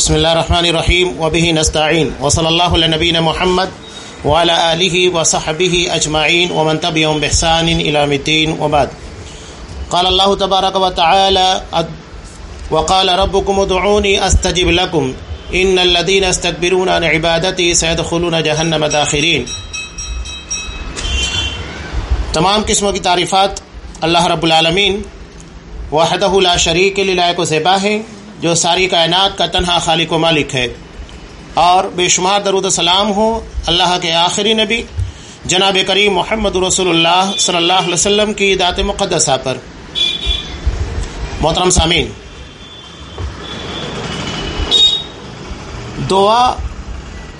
بسم الله الرحمن الرحيم وبه نستعين وصلى الله على نبينا محمد وعلى آله وصحبه أجمعين ومن تبعهم بإحسان إلى الدين وبعد۔ قال الله تبارك وتعالى وقال ربكم ادعوني أستجب لكم إن الذين استكبرون عن عبادتي سيدخلون جهنم داخرين تمام قسموں کی تعریفات اللہ رب العالمین، وحدہ لا شریک للائق و زیبا ہے۔ جو ساری کائنات کا تنہا خالق و مالک ہے۔ اور بے شمار درود سلام ہو اللہ کے آخری نبی، جناب کریم محمد رسول اللہ صلی اللہ علیہ وسلم کی دات مقدسہ پر۔ محترم سامین دعا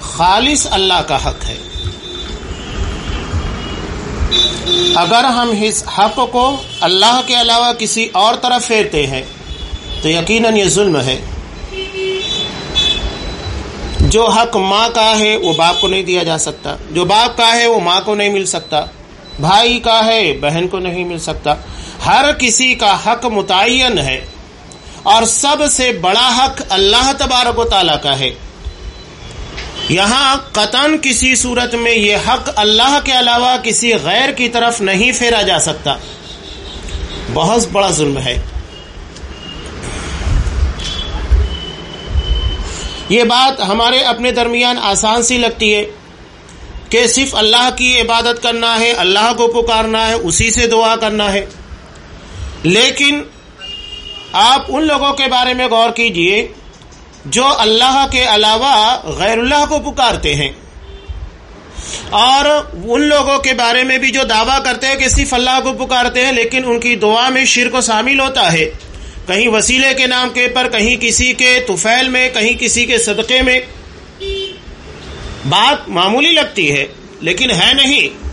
خالص اللہ کا حق ہے۔ اگر ہم اس حق کو اللہ کے علاوہ کسی اور طرف پھیرتے ہیں تو یقیناً یہ ظلم ہے۔ جو حق ماں کا ہے، وہ باپ کو نہیں دیا جا سکتا۔ جو باپ کا ہے، وہ ماں کو نہیں مل سکتا۔ بھائی کا ہے، بہن کو نہیں مل سکتا۔ ہر کسی کا حق متعین ہے۔ اور سب سے بڑا حق اللہ تبارک و تعالیٰ کا ہے۔ یہاں قطن کسی صورت میں یہ حق اللہ کے علاوہ کسی غیر کی طرف نہیں پھیرا جا سکتا۔ بہت بڑا ظلم ہے۔ یہ بات ہمارے اپنے درمیان آسان سی لگتی ہے کہ صرف اللہ کی عبادت کرنا ہے، اللہ کو پکارنا ہے، اسی سے دعا کرنا ہے۔ لیکن آپ ان لوگوں کے بارے میں غور کیجیے جو اللہ کے علاوہ غیر اللہ کو پکارتے ہیں۔ اور ان لوگوں کے بارے میں بھی جو دعویٰ کرتے ہیں کہ صرف اللہ کو پکارتے ہیں، لیکن ان کی دعا میں شرک و شامل ہوتا ہے۔ کہیں وسیلے کے نام کے پر، کہیں کسی کے توفیل میں، کہیں کسی کے صدقے میں۔ بات معمولی لگتی ہے، لیکن ہے نہیں۔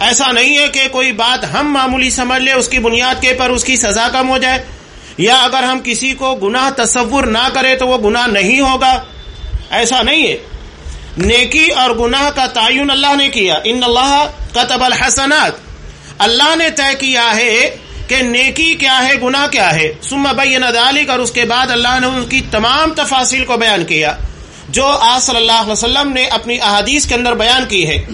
ایسا نہیں ہے کہ کوئی بات ہم معمولی سمجھ لیں، اس کی بنیاد کے پر اس کی سزا کم ہو جائے۔ یا اگر ہم کسی کو گناہ تصور نہ کرے تو وہ گناہ نہیں ہوگا۔ ایسا نہیں ہے۔ نیکی اور گناہ کا تعین اللہ نے کیا۔ ان اللہ قطب الحسنات۔ اللہ نے طے کیا ہے کہ نیکی کیا ہے، گناہ کیا ہے۔ سم بین ذالک، اور اس کے بعد اللہ نے ان کی تمام تفاصیل کو بیان کیا، جو آج صلی اللہ علیہ وسلم نے اپنی احادیث کے اندر بیان کی ہے۔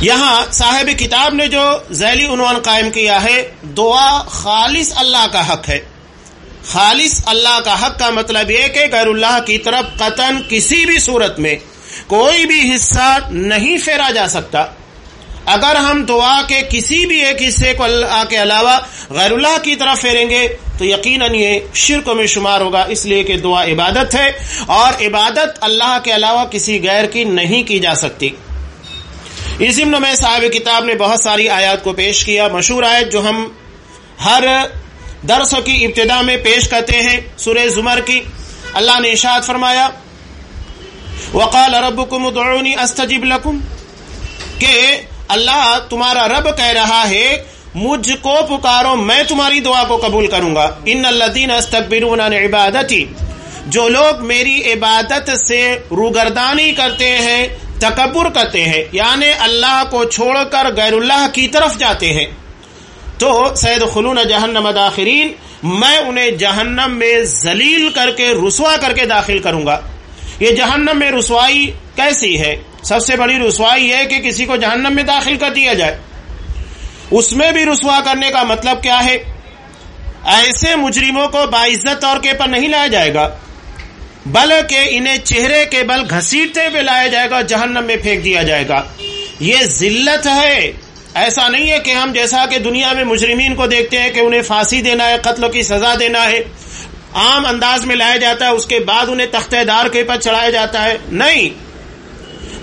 یہاں صاحب کتاب نے جو ذیلی عنوان قائم کیا ہے، دعا خالص اللہ کا حق ہے۔ خالص اللہ کا حق کا مطلب یہ کہ غیر اللہ کی طرف قطن کسی بھی صورت میں کوئی بھی حصہ نہیں پھیرا جا سکتا۔ اگر ہم دعا کے کسی بھی ایک حصے کو اللہ کے علاوہ غیر اللہ کی طرف پھیریں گے، تو یقیناً یہ شرک میں شمار ہوگا۔ اس لیے کہ دعا عبادت ہے اور عبادت اللہ کے علاوہ کسی غیر کی نہیں کی جا سکتی۔ اس ضمن میں صاحب کتاب نے بہت ساری آیات کو پیش کیا۔ مشہور آیت جو ہم ہر درس کی ابتدا میں پیش کرتے ہیں، سورہ زمر کی۔ اللہ نے اشاعت فرمایا، وقال ربکم ادعونی استجب لکم، کہ اللہ تمہارا رب کہہ رہا ہے، مجھ کو پکارو، میں تمہاری دعا کو قبول کروں گا۔ ان الذین استکبرون عن عبادتی، جو لوگ میری عبادت سے روگردانی کرتے ہیں، تکبر کرتے ہیں یعنی اللہ کو چھوڑ کر غیر اللہ کی طرف جاتے ہیں۔ تو سید خلون جہنم داخرین، میں انہیں جہنم میں ذلیل کر کے، رسوا کر کے داخل کروں گا۔ یہ جہنم میں رسوائی کیسی ہے؟ سب سے بڑی رسوائی ہے کہ کسی کو جہنم میں داخل کر دیا جائے۔ اس میں بھی رسوا کرنے کا مطلب کیا ہے؟ ایسے مجرموں کو باعزت طور کے پر نہیں لایا جائے گا، بلکہ انہیں چہرے کے بل گھسیٹتے ہوئے لایا جائے گا جہنم میں پھینک دیا جائے گا۔ یہ ذلت ہے۔ ایسا نہیں ہے کہ ہم جیسا کہ دنیا میں مجرمین کو دیکھتے ہیں کہ انہیں پھانسی دینا ہے، قتل کی سزا دینا ہے۔ عام انداز میں لایا جاتا ہے، اس کے بعد انہیں تختہ دار کے پر چڑھایا جاتا ہے۔ نہیں،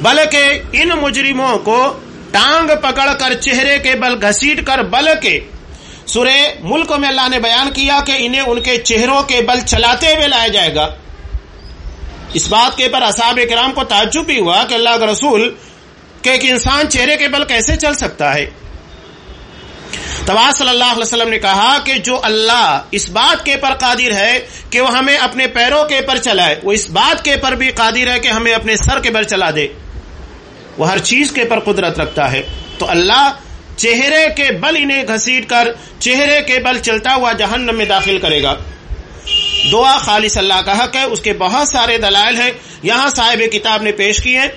بلکہ ان مجرموں کو ٹانگ پکڑ کر چہرے کے بل گھسیٹ کر، بلکہ سورہ ملک میں اللہ نے بیان کیا کہ انہیں ان کے چہروں کے بل چلاتے ہوئے لایا جائے گا۔ اس بات کے پر اصحاب کرام کو تعجب بھی ہوا کہ اللہ کا رسول کہ ایک انسان چہرے کے بل کیسے چل سکتا ہے۔ تبا صلی اللہ علیہ وسلم نے کہا کہ جو اللہ اس بات کے پر قادر ہے کہ وہ ہمیں اپنے پیروں کے پر چلائے، وہ اس بات کے پر بھی قادر ہے کہ ہمیں اپنے سر کے پر چلا دے۔ وہ ہر چیز کے پر قدرت رکھتا ہے۔ تو اللہ چہرے کے بل انہیں گھسیٹ کر، چہرے کے بل چلتا ہوا جہنم میں داخل کرے گا۔ دعا خالص اللہ کا حق ہے، اس کے بہت سارے دلائل ہیں۔ یہاں صاحب کتاب نے پیش کی ہیں۔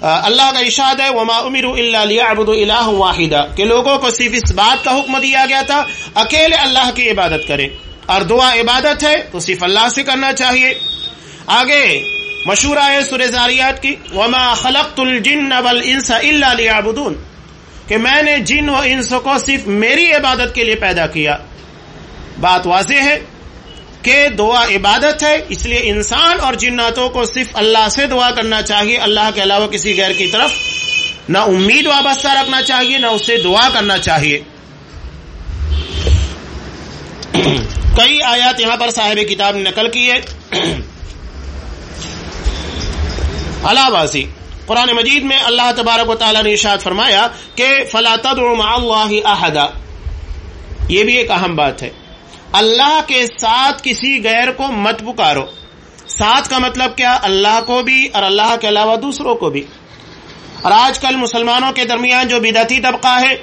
اللہ کا ارشاد ہے، وما امیر اللہ ابود اللہ واحدہ کہ لوگوں کو صرف اس بات کا حکم دیا گیا تھا، اکیلے اللہ کی عبادت کریں۔ اور دعا عبادت ہے، تو صرف اللہ سے کرنا چاہیے۔ آگے، مشہور ہے سر زاریات کی، وما خلقت الجن والانس الا ليعبدون۔ کہ میں نے جن و انس کو صرف میری عبادت کے لیے پیدا کیا۔ بات واضح ہے کہ دعا عبادت ہے، اس لیے انسان اور جناتوں کو صرف اللہ سے دعا کرنا چاہیے، اللہ کے علاوہ کسی غیر کی طرف نہ امید وابستہ رکھنا چاہیے، نہ اسے دعا کرنا چاہیے۔ کئی آیات یہاں پر صاحب کتاب نے نقل کی ہے۔ اللہ قرآن مجید میں اللہ تبارک و تعالیٰ نے ارشاد فرمایا کہ فلا تدعو مع اللہ احدا۔ یہ بھی ایک اہم بات ہے۔ اللہ کے ساتھ کسی غیر کو مت پکارو۔ ساتھ کا مطلب کیا؟ اللہ کو بھی اور اللہ کے علاوہ دوسروں کو بھی۔ اور آج کل مسلمانوں کے درمیان جو بدعتی طبقہ ہے،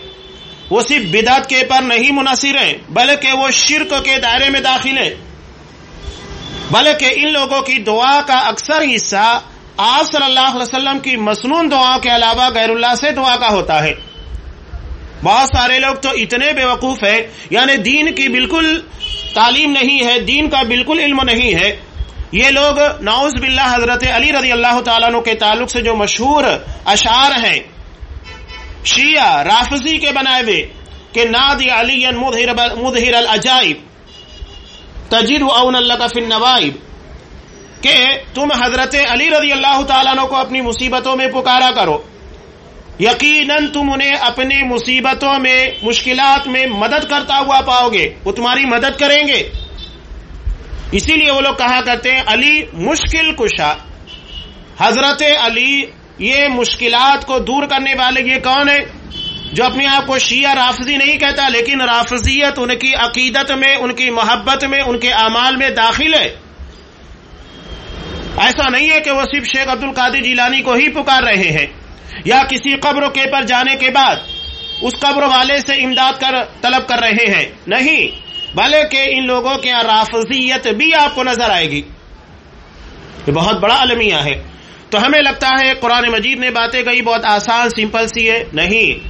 وہ صرف بدعت کے پر نہیں منحصر ہیں، بلکہ وہ شرک کے دائرے میں داخل ہیں۔ بلکہ ان لوگوں کی دعا کا اکثر حصہ آپ صلی اللہ علیہ وسلم کی مصنون دعا کے علاوہ غیر اللہ سے دعا کا ہوتا ہے۔ بہت سارے لوگ تو اتنے بے وقوف یعنی دین کی بالکل تعلیم نہیں ہے، دین کا بالکل علم نہیں ہے۔ یہ لوگ ناؤز باللہ حضرت علی رضی اللہ تعالیٰ عنہ کے تعلق سے جو مشہور اشعار ہیں، شیعہ رافضی کے بنائے ہوئے کہ ناد علی مدہر العجائب، تجد اون اللہ کا فن نوائب کہ تم حضرت علی رضی اللہ تعالیٰ عنہ کو اپنی مصیبتوں میں پکارا کرو۔ یقیناً تم انہیں اپنی مصیبتوں میں، مشکلات میں مدد کرتا ہوا پاؤ گے، وہ تمہاری مدد کریں گے۔ اسی لیے وہ لوگ کہا کرتے ہیں، علی مشکل کشا۔ حضرت علی، یہ مشکلات کو دور کرنے والے یہ کون ہے جو اپنے آپ کو شیعہ رافضی نہیں کہتا، لیکن رافضیت ان کی عقیدت میں، ان کی محبت میں، ان کے اعمال میں داخل ہے۔ ایسا نہیں ہے کہ وہ صرف شیخ عبد القادر جیلانی کو ہی پکار رہے ہیں۔ یا کسی قبر کے پر جانے کے بعد اس قبر والے سے امداد کر طلب کر رہے ہیں۔ نہیں، بلکہ ان لوگوں کے رافضیت بھی آپ کو نظر آئے گی۔ یہ بہت بڑا المیہ ہے۔ تو ہمیں لگتا ہے قرآن مجید نے باتیں کہی، بہت آسان، سمپل سی ہے۔ نہیں،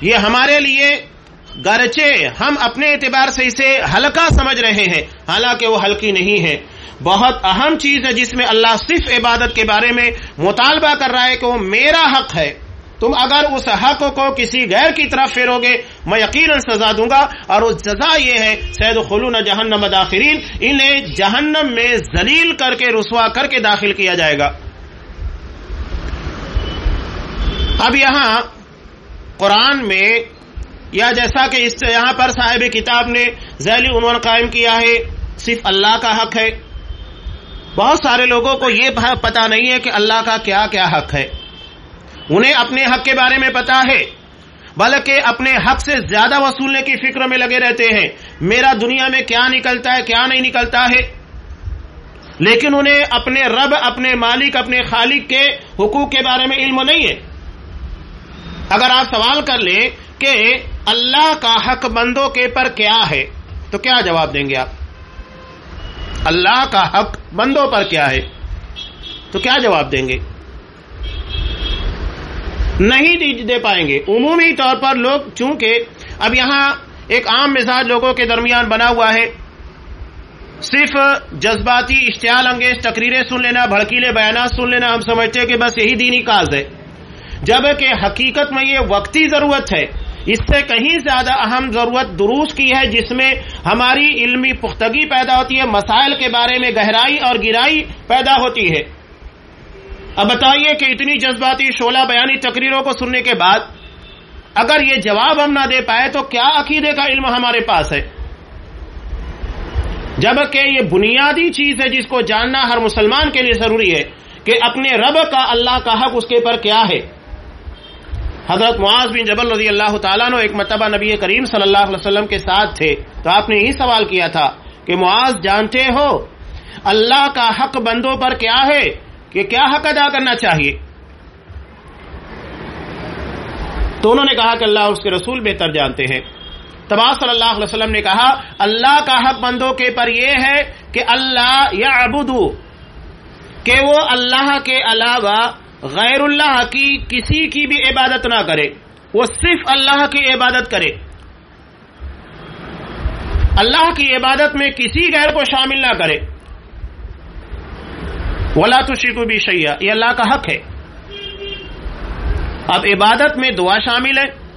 یہ ہمارے لیے گرچے ہم اپنے اعتبار سے اسے ہلکا سمجھ رہے ہیں، حالانکہ وہ ہلکی نہیں ہے۔ بہت اہم چیز ہے جس میں اللہ صرف عبادت کے بارے میں مطالبہ کر رہا ہے کہ وہ میرا حق ہے۔ تم اگر اس حق کو کسی غیر کی طرف پھیرو گے میں یقیناً سزا دوں گا اور اس سزا یہ ہے سید خلون جہنم داخرین، انہیں جہنم میں ذلیل کر کے، رسوا کر کے داخل کیا جائے گا۔ اب یہاں قرآن میں، یا جیسا کہ اس یہاں پر صاحب کتاب نے ذیلی عنوان قائم کیا ہے، صرف اللہ کا حق ہے۔ بہت سارے لوگوں کو یہ پتا نہیں ہے کہ اللہ کا کیا کیا حق ہے۔ انہیں اپنے حق کے بارے میں پتا ہے، بلکہ اپنے حق سے زیادہ وصولنے کی فکر میں لگے رہتے ہیں۔ میرا دنیا میں کیا نکلتا ہے، کیا نہیں نکلتا ہے؟ لیکن انہیں اپنے رب، اپنے مالک، اپنے خالق کے حقوق کے بارے میں علم نہیں ہے۔ اگر آپ سوال کر لیں کہ اللہ کا حق بندوں کے پر کیا ہے، تو کیا جواب دیں گے آپ؟ اللہ کا حق بندوں پر کیا ہے؟ تو کیا جواب دیں گے؟ نہیں دے پائیں گے۔ عمومی طور پر لوگ، چونکہ اب یہاں ایک عام مزاج لوگوں کے درمیان بنا ہوا ہے، صرف جذباتی، اشتعال انگیز تقریریں سن لینا، بھڑکیلے بیانات سن لینا ہم سمجھتے ہیں کہ بس یہی دینی کاز ہے۔ جبکہ حقیقت میں یہ وقتی ضرورت ہے۔ اس سے کہیں زیادہ اہم ضرورت دروس کی ہے جس میں ہماری علمی پختگی پیدا ہوتی ہے، مسائل کے بارے میں گہرائی اور گرائی پیدا ہوتی ہے۔ اب بتائیے کہ اتنی جذباتی شولہ بیانی تقریروں کو سننے کے بعد اگر یہ جواب ہم نہ دے پائے تو کیا عقیدے کا علم ہمارے پاس ہے؟ جبکہ یہ بنیادی چیز ہے جس کو جاننا ہر مسلمان کے لیے ضروری ہے کہ اپنے رب کا، اللہ کا حق اس کے پر کیا ہے۔ حضرت معاذ بن جبل رضی اللہ تعالیٰ نے ایک مرتبہ نبی کریم صلی اللہ علیہ وسلم کے ساتھ تھے۔ تو آپ نے یہی سوال کیا تھا کہ معاذ جانتے ہو؟ اللہ کا حق بندوں پر کیا ہے کہ کیا حق ادا کرنا چاہیے؟ تو انہوں نے کہا کہ اللہ اس کے رسول بہتر جانتے ہیں۔ تبا صلی اللہ علیہ وسلم نے کہا، اللہ کا حق بندوں کے پر یہ ہے کہ اللہ یا کہ وہ اللہ کے علاوہ غیر اللہ کی کسی کی بھی عبادت نہ کرے وہ صرف اللہ کی عبادت کرے اللہ کی عبادت میں کسی غیر کو شامل نہ کرے ولا تو شکو بھی شیا یہ اللہ کا حق ہے۔ اب عبادت میں دعا شامل ہے۔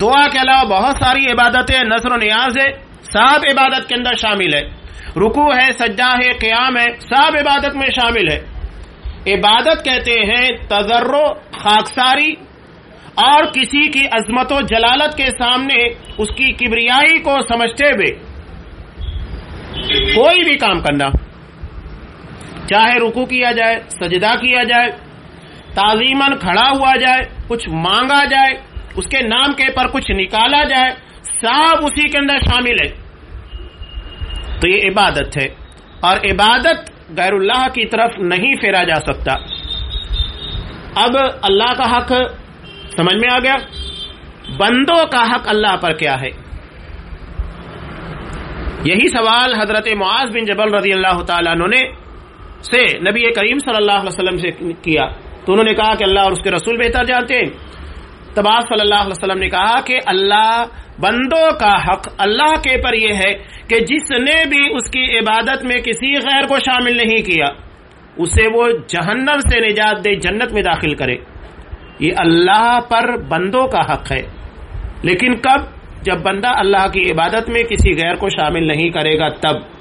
دعا کے علاوہ بہت ساری عبادتیں، نثر و نیاز ہے، سب عبادت کے اندر شامل ہے۔ رکو ہے سجا ہے، قیام ہے، سب عبادت میں شامل ہے۔ عبادت کہتے ہیں تجرو خاکساری، اور کسی کی عظمت و جلالت کے سامنے اس کی کبریائی کو سمجھتے ہوئے کوئی بھی کام کرنا۔ چاہے رکو کیا جائے، سجدہ کیا جائے تعظیمن کھڑا ہوا جائے، کچھ مانگا جائے، اس کے نام کے پر کچھ نکالا جائے، سب اسی کے اندر شامل ہے۔ تو یہ عبادت ہے۔ اور عبادت غیر اللہ کی طرف نہیں پھیرا جا سکتا۔ اب اللہ کا حق سمجھ میں آ گیا؟ بندوں کا حق اللہ پر کیا ہے؟ یہی سوال حضرت معاذ بن جبل رضی اللہ تعالیٰ عنہ نے سے نبی کریم صلی اللہ علیہ وسلم سے کیا۔ تو انہوں نے کہا کہ اللہ اور اس کے رسول بہتر جانتے ہیں۔ تباہ صلی اللہ علیہ وسلم نے کہا کہ اللہ بندوں کا حق اللہ کے پر یہ ہے کہ جس نے بھی اس کی عبادت میں کسی غیر کو شامل نہیں کیا، اسے وہ جہنم سے نجات دے، جنت میں داخل کرے۔ یہ اللہ پر بندوں کا حق ہے۔ لیکن کب؟ جب بندہ اللہ کی عبادت میں کسی غیر کو شامل نہیں کرے گا، تب۔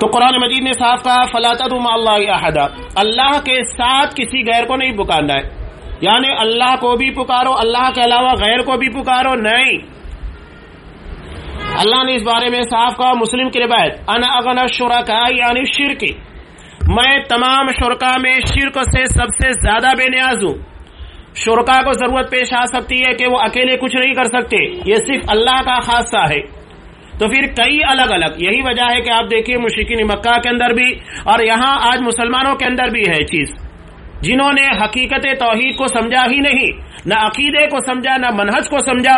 تو قرآن مجید نے صاف کہا فلاطت اللہ احدا اللہ کے ساتھ کسی غیر کو نہیں پکارنا ہے۔ یعنی اللہ کو بھی پکارو، اللہ کے علاوہ غیر کو بھی پکارو، نہیں۔ اللہ نے اس بارے میں صاف کہا، مسلم کی روایت ان اغن شرکا یعنی شرک۔ میں تمام شرکا میں شرک سے سب سے زیادہ بے نیاز ہوں۔ شرکا کو ضرورت پیش آ سکتی ہے کہ وہ اکیلے کچھ نہیں کر سکتے، یہ صرف اللہ کا خاصہ ہے۔ تو پھر کئی الگ الگ، یہی وجہ ہے کہ آپ دیکھیے مشکین مکہ کے اندر بھی اور یہاں آج مسلمانوں کے اندر بھی ہے چیز۔ جنہوں نے حقیقت توحید کو سمجھا ہی نہیں، نہ عقیدے کو سمجھا، نہ منہج کو سمجھا،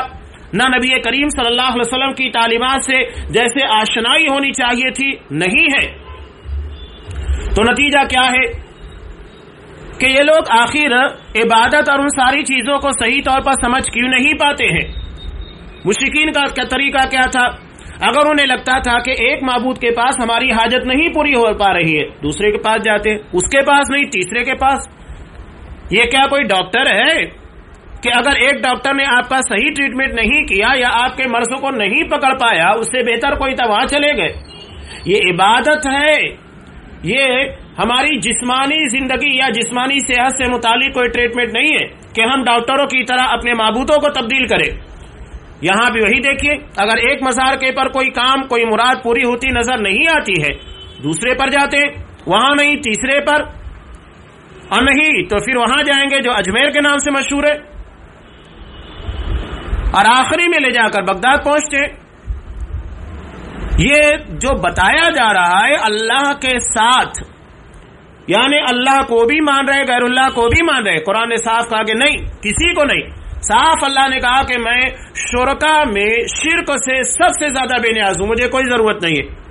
نہ نبی کریم صلی اللہ علیہ وسلم کی تعلیمات سے جیسے آشنائی ہونی چاہیے تھی، نہیں ہے۔ تو نتیجہ کیا ہے؟ کہ یہ لوگ آخر عبادت اور ان ساری چیزوں کو صحیح طور پر سمجھ کیوں نہیں پاتے ہیں؟ مشکین کا طریقہ کیا تھا؟ اگر انہیں لگتا تھا کہ ایک معبود کے پاس ہماری حاجت نہیں پوری ہو پا رہی ہے، دوسرے کے پاس جاتے، اس کے پاس نہیں، تیسرے کے پاس۔ یہ کیا کوئی ڈاکٹر ہے کہ اگر ایک ڈاکٹر نے آپ کا صحیح ٹریٹمنٹ نہیں کیا یا آپ کے مرض کو نہیں پکڑ پایا، اس سے بہتر کوئی تو وہاں چلے گئے؟ یہ عبادت ہے۔ یہ ہماری جسمانی زندگی یا جسمانی صحت سے متعلق کوئی ٹریٹمنٹ نہیں ہے کہ ہم ڈاکٹروں کی طرح اپنے معبودوں کو تبدیل کریں۔ یہاں بھی وہی دیکھیے، اگر ایک مزار کے پر کوئی کام، کوئی مراد پوری ہوتی نظر نہیں آتی ہے، دوسرے پر جاتے، وہاں نہیں، تیسرے پر۔ اور نہیں، تو پھر وہاں جائیں گے جو اجمیر کے نام سے مشہور ہے۔ اور آخری میں لے جا کر بغداد پہنچتے یہ جو بتایا جا رہا ہے، اللہ کے ساتھ یعنی اللہ کو بھی مان رہے، غیر اللہ کو بھی مان رہے۔ قرآن نے صاف کہا کہ نہیں، کسی کو نہیں۔ صاف اللہ نے کہا کہ میں شرکا میں شرک سے سب سے زیادہ بے نیاز ہوں، مجھے کوئی ضرورت نہیں ہے۔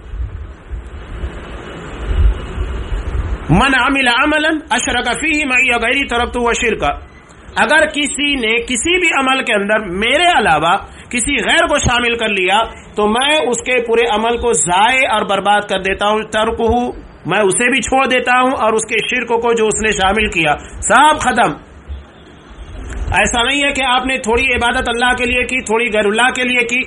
من عمل عملا اشرک فیہ معی غیری طرف تو وہ اگر کسی نے کسی بھی عمل کے اندر میرے علاوہ کسی غیر کو شامل کر لیا، تو میں اس کے پورے عمل کو ضائع اور برباد کر دیتا ہوں ترک ہوں میں اسے بھی چھوڑ دیتا ہوں اور اس کے شرک کو جو اس نے شامل کیا۔ سب ختم۔ ایسا نہیں ہے کہ آپ نے تھوڑی عبادت اللہ کے لیے کی، تھوڑی غیر اللہ کے لیے کی۔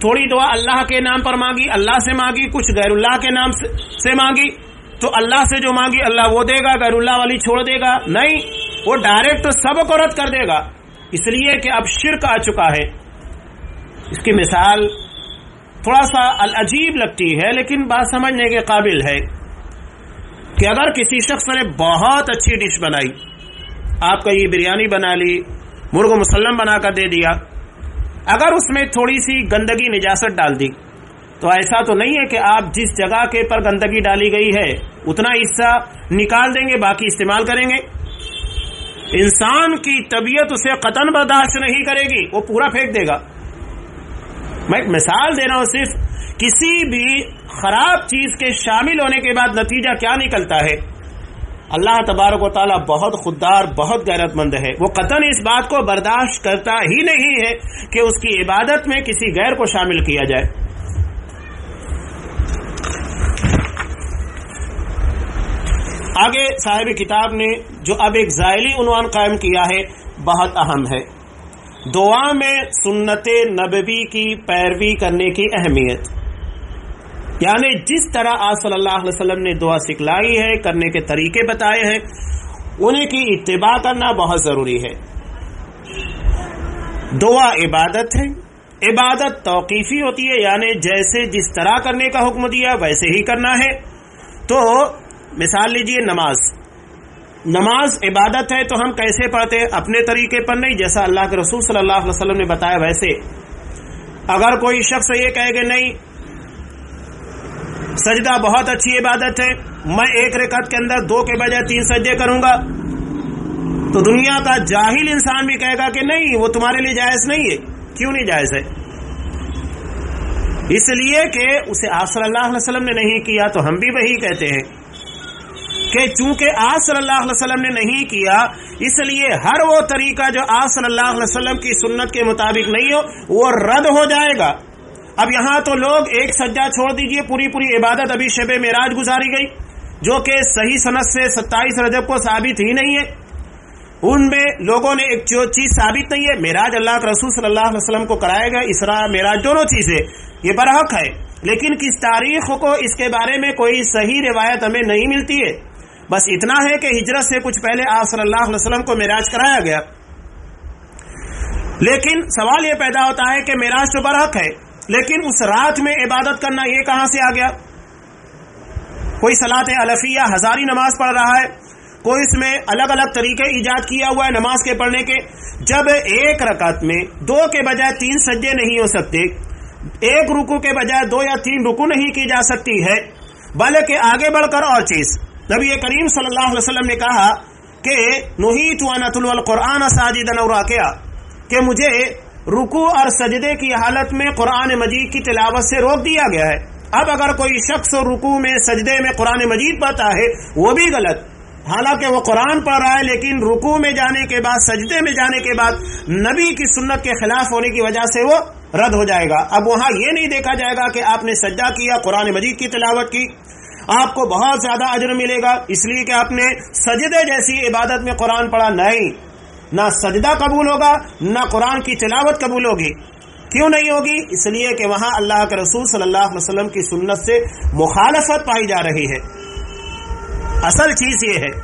تھوڑی دعا اللہ کے نام پر مانگی، اللہ سے مانگی، کچھ غیر اللہ کے نام سے مانگی۔ تو اللہ سے جو مانگی، اللہ وہ دے گا، غیر اللہ والی چھوڑ دے گا۔ نہیں، وہ ڈائریکٹ سب کو رد کر دے گا۔ اس لیے کہ اب شرک آ چکا ہے۔ اس کی مثال تھوڑا سا العجیب لگتی ہے، لیکن بات سمجھنے کے قابل ہے کہ اگر کسی شخص نے بہت اچھی ڈش بنائی، آپ کا یہ بریانی بنا لی، مرغ مسلم بنا کر دے دیا، اگر اس میں تھوڑی سی گندگی، نجاست ڈال دی تو ایسا تو نہیں ہے کہ آپ جس جگہ کے پر گندگی ڈالی گئی ہے، اتنا حصہ نکال دیں گے، باقی استعمال کریں گے۔ انسان کی طبیعت اسے قطن برداشت نہیں کرے گی، وہ پورا پھینک دے گا۔ میں ایک مثال دے رہا ہوں، صرف کسی بھی خراب چیز کے شامل ہونے کے بعد نتیجہ کیا نکلتا ہے؟ اللہ تبارک و تعالیٰ بہت خوددار، بہت غیرت مند ہے۔ وہ قطن اس بات کو برداشت کرتا ہی نہیں ہے کہ اس کی عبادت میں کسی غیر کو شامل کیا جائے۔ آگے صاحب کتاب نے جو اب ایک زائلی عنوان قائم کیا ہے، بہت اہم ہے۔ دعا میں سنت نبوی کی پیروی کرنے کی اہمیت۔ یعنی جس طرح آج صلی اللہ علیہ وسلم نے دعا سکھلائی ہے، کرنے کے طریقے بتائے ہیں، انہیں کی اتباع کرنا بہت ضروری ہے۔ دعا عبادت ہے۔ عبادت توقیفی ہوتی ہے یعنی جیسے جس طرح کرنے کا حکم دیا، ویسے ہی کرنا ہے۔ تو مثال لیجیے نماز۔ نماز عبادت ہے تو ہم کیسے پڑھتے اپنے طریقے پر نہیں، جیسا اللہ کے رسول صلی اللہ علیہ وسلم نے بتایا ویسے۔ اگر کوئی شخص یہ کہے کہ نہیں، سجدہ بہت اچھی عبادت ہے، میں ایک رکعت کے اندر دو کے بجائے تین سجدے کروں گا، تو دنیا کا جاہل انسان بھی کہے گا کہ نہیں، وہ تمہارے لیے جائز نہیں ہے۔ کیوں نہیں جائز ہے؟ اس لیے کہ اسے آپ صلی اللہ علیہ وسلم نے نہیں کیا تو ہم بھی وہی کہتے ہیں۔ کہ چونکہ آج صلی اللہ علیہ وسلم نے نہیں کیا، اس لیے ہر وہ طریقہ جو آج صلی اللہ علیہ وسلم کی سنت کے مطابق نہیں ہو، وہ رد ہو جائے گا۔ اب یہاں تو لوگ ایک سجا چھوڑ دیجیے، پوری پوری عبادت ابھی شب معراج گزاری گئی، جو کہ صحیح صنعت سے ستائیس رجب کو ثابت ہی نہیں ہے۔ ان میں لوگوں نے ایک جو چیز ثابت نہیں ہے، معراج اللہ کے رسول صلی اللہ علیہ وسلم کو کرایا گیا، اسرا، معراج دونوں چیزیں۔ یہ برحق ہے، لیکن کس تاریخ کو اس کے بارے میں کوئی صحیح روایت ہمیں نہیں ملتی ہے۔ بس اتنا ہے کہ ہجرت سے کچھ پہلے آپ صلی اللہ علیہ وسلم کو معراج کرایا گیا۔ لیکن سوال یہ پیدا ہوتا ہے کہ معراج تو برحق ہے، لیکن اس رات میں عبادت کرنا یہ کہاں سے آ گیا؟ کوئی سلاط الفیہ ہزاری نماز پڑھ رہا ہے، کوئی اس میں الگ الگ طریقے ایجاد کیا ہوا ہے نماز کے پڑھنے کے۔ جب ایک رکعت میں دو کے بجائے تین سجے نہیں ہو سکتے، ایک رکو کے بجائے دو یا تین رکو نہیں کی جا سکتی ہے، بلکہ آگے بڑھ کر اور چیز۔ نبی کریم صلی اللہ علیہ وسلم نے کہا کہ نوہی القرآن ساجد کیا کہ مجھے رکو اور سجدے کی حالت میں قرآن مجید کی تلاوت سے روک دیا گیا ہے۔ اب اگر کوئی شخص رکو میں، سجدے میں قرآن مجید پڑھتا ہے، وہ بھی غلط۔ حالانکہ وہ قرآن پڑھ رہا ہے، لیکن رکو میں جانے کے بعد، سجدے میں جانے کے بعد نبی کی سنت کے خلاف ہونے کی وجہ سے وہ رد ہو جائے گا۔ اب وہاں یہ نہیں دیکھا جائے گا کہ آپ نے سجدہ کیا، قرآن مجید کی تلاوت کی۔ آپ کو بہت زیادہ اجر ملے گا۔ اس لیے کہ آپ نے سجدے جیسی عبادت میں قرآن پڑھا نہیں۔ نہ سجدہ قبول ہوگا، نہ قرآن کی تلاوت قبول ہوگی۔ کیوں نہیں ہوگی؟ اس لیے کہ وہاں اللہ کے رسول صلی اللہ علیہ وسلم کی سنت سے مخالفت پائی جا رہی ہے۔ اصل چیز یہ ہے۔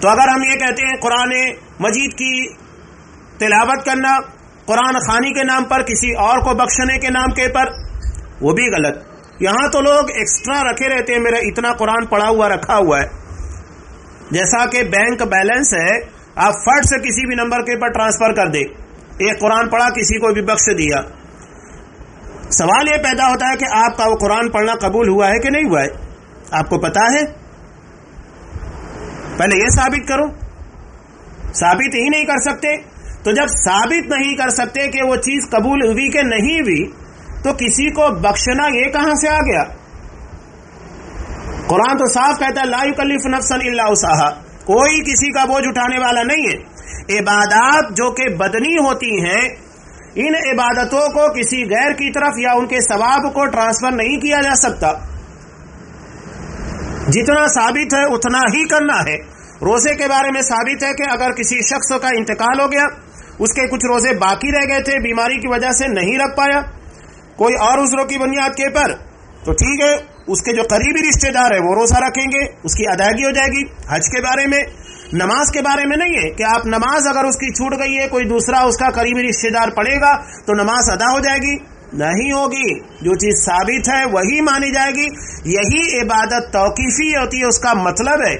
تو اگر ہم یہ کہتے ہیں قرآن مجید کی تلاوت کرنا، قرآن خانی کے نام پر، کسی اور کو بخشنے کے نام کے پر، وہ بھی غلط۔ یہاں تو لوگ ایکسٹرا رکھے رہتے ہیں، میرا اتنا قرآن پڑا ہوا، رکھا ہوا ہے۔ جیسا کہ بینک بیلنس ہے، آپ فٹ سے کسی بھی نمبر کے پر ٹرانسفر کر دے ایک قرآن پڑھا، کسی کو بھی بخش دیا۔ سوال یہ پیدا ہوتا ہے کہ آپ کا وہ قرآن پڑھنا قبول ہوا ہے کہ نہیں ہوا ہے؟ آپ کو پتا ہے؟ پہلے یہ ثابت کرو۔ ثابت ہی نہیں کر سکتے۔ تو جب ثابت نہیں کر سکتے کہ وہ چیز قبول ہوئی کہ نہیں ہوئی تو کسی کو بخشنا یہ کہاں سے آ گیا؟ قرآن تو صاف کہتا ہے، لا یکلف نفسا الا وسعها کوئی کسی کا بوجھ اٹھانے والا نہیں ہے۔ عبادات جو کہ بدنی ہوتی ہیں، ان عبادتوں کو کسی غیر کی طرف یا ان کے ثواب کو ٹرانسفر نہیں کیا جا سکتا۔ جتنا ثابت ہے، اتنا ہی کرنا ہے۔ روزے کے بارے میں ثابت ہے کہ اگر کسی شخص کا انتقال ہو گیا، اس کے کچھ روزے باقی رہ گئے تھے، بیماری کی وجہ سے نہیں رکھ پایا۔ کوئی اور عذروں کی بنیاد کے پر؟ تو ٹھیک ہے، اس کے جو قریبی رشتہ دار ہے وہ روزہ رکھیں گے، اس کی ادائیگی ہو جائے گی حج کے بارے میں۔ نماز کے بارے میں نہیں ہے کہ آپ نماز اگر اس کی چھوٹ گئی ہے، کوئی دوسرا اس کا قریبی رشتہ دار پڑے گا، تو نماز ادا ہو جائے گی۔ نہیں ہوگی۔ جو چیز ثابت ہے، وہی مانی جائے گی۔ یہی عبادت توقیفی ہوتی ہے، اس کا مطلب ہے۔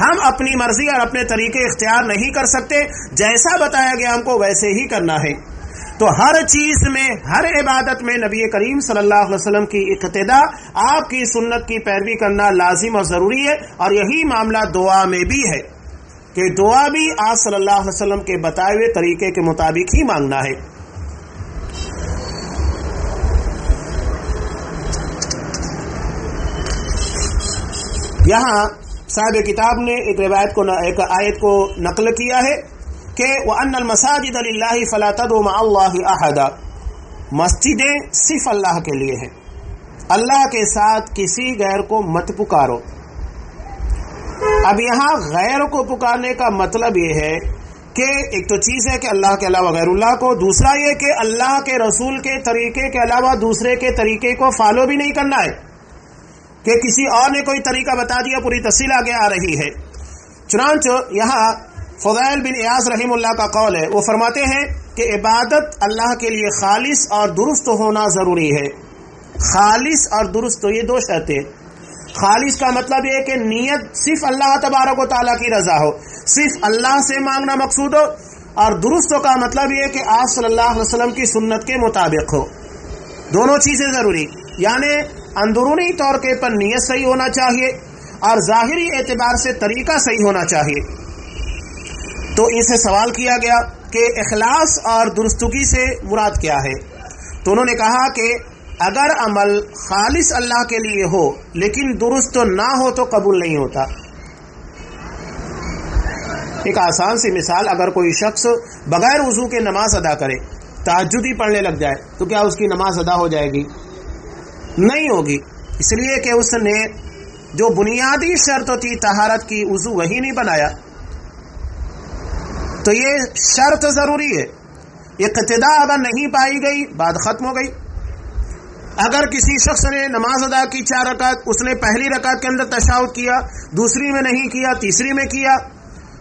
ہم اپنی مرضی اور اپنے طریقے اختیار نہیں کر سکتے، جیسا بتایا گیا ہم کو، ویسے ہی کرنا ہے۔ تو ہر چیز میں، ہر عبادت میں نبی کریم صلی اللہ علیہ وسلم کی اقتدا، آپ کی سنت کی پیروی کرنا لازم اور ضروری ہے اور یہی معاملہ دعا میں بھی ہے کہ دعا بھی آپ صلی اللہ علیہ وسلم کے بتائے ہوئے طریقے کے مطابق ہی مانگنا ہے۔ یہاں صاحب کتاب نے ایک روایت کو، ایک آیت کو نقل کیا ہے۔ کہ وہ ان المساجد اللہ فلاطد اللہ احدا مسجدیں صرف اللہ کے لیے ہیں۔ اللہ کے ساتھ کسی غیر کو مت پکارو۔ اب یہاں غیر کو پکارنے کا مطلب یہ ہے کہ ایک تو چیز ہے کہ اللہ کے علاوہ غیر اللہ کو، دوسرا یہ کہ اللہ کے رسول کے طریقے کے علاوہ دوسرے کے طریقے کو فالو بھی نہیں کرنا ہے۔ کہ کسی اور نے کوئی طریقہ بتا دیا، پوری تفصیل آگے آ رہی ہے۔ چنانچہ یہاں فضائل بن ایاز رحیم اللہ کا قول ہے، وہ فرماتے ہیں کہ عبادت اللہ کے لیے خالص اور درست ہونا ضروری ہے۔ خالص اور درست، یہ دو شرطیں۔ خالص کا مطلب یہ کہ نیت صرف اللہ تبارک و تعالیٰ کی رضا ہو، صرف اللہ سے مانگنا مقصود ہو، اور درست کا مطلب یہ کہ آپ صلی اللہ علیہ وسلم کی سنت کے مطابق ہو۔ دونوں چیزیں ضروری یعنی اندرونی طور کے پر نیت صحیح ہونا چاہیے اور ظاہری اعتبار سے طریقہ صحیح ہونا چاہیے۔ تو ان سے سوال کیا گیا کہ اخلاص اور درستگی سے مراد کیا ہے؟ تو انہوں نے کہا کہ اگر عمل خالص اللہ کے لیے ہو، لیکن درست نہ ہو تو قبول نہیں ہوتا۔ ایک آسان سی مثال، اگر کوئی شخص بغیر وضو کے نماز ادا کرے تعجدی پڑھنے لگ جائے، تو کیا اس کی نماز ادا ہو جائے گی؟ نہیں ہوگی۔ اس لیے کہ اس نے جو بنیادی شرط تھی تہارت کی، وضو وہی نہیں بنایا۔ تو یہ شرط ضروری ہے۔ اقتدا اگر نہیں پائی گئی، بات ختم ہو گئی۔ اگر کسی شخص نے نماز ادا کی چار رکعت، اس نے پہلی رکعت کے اندر تشاوت کیا، دوسری میں نہیں کیا، تیسری میں کیا،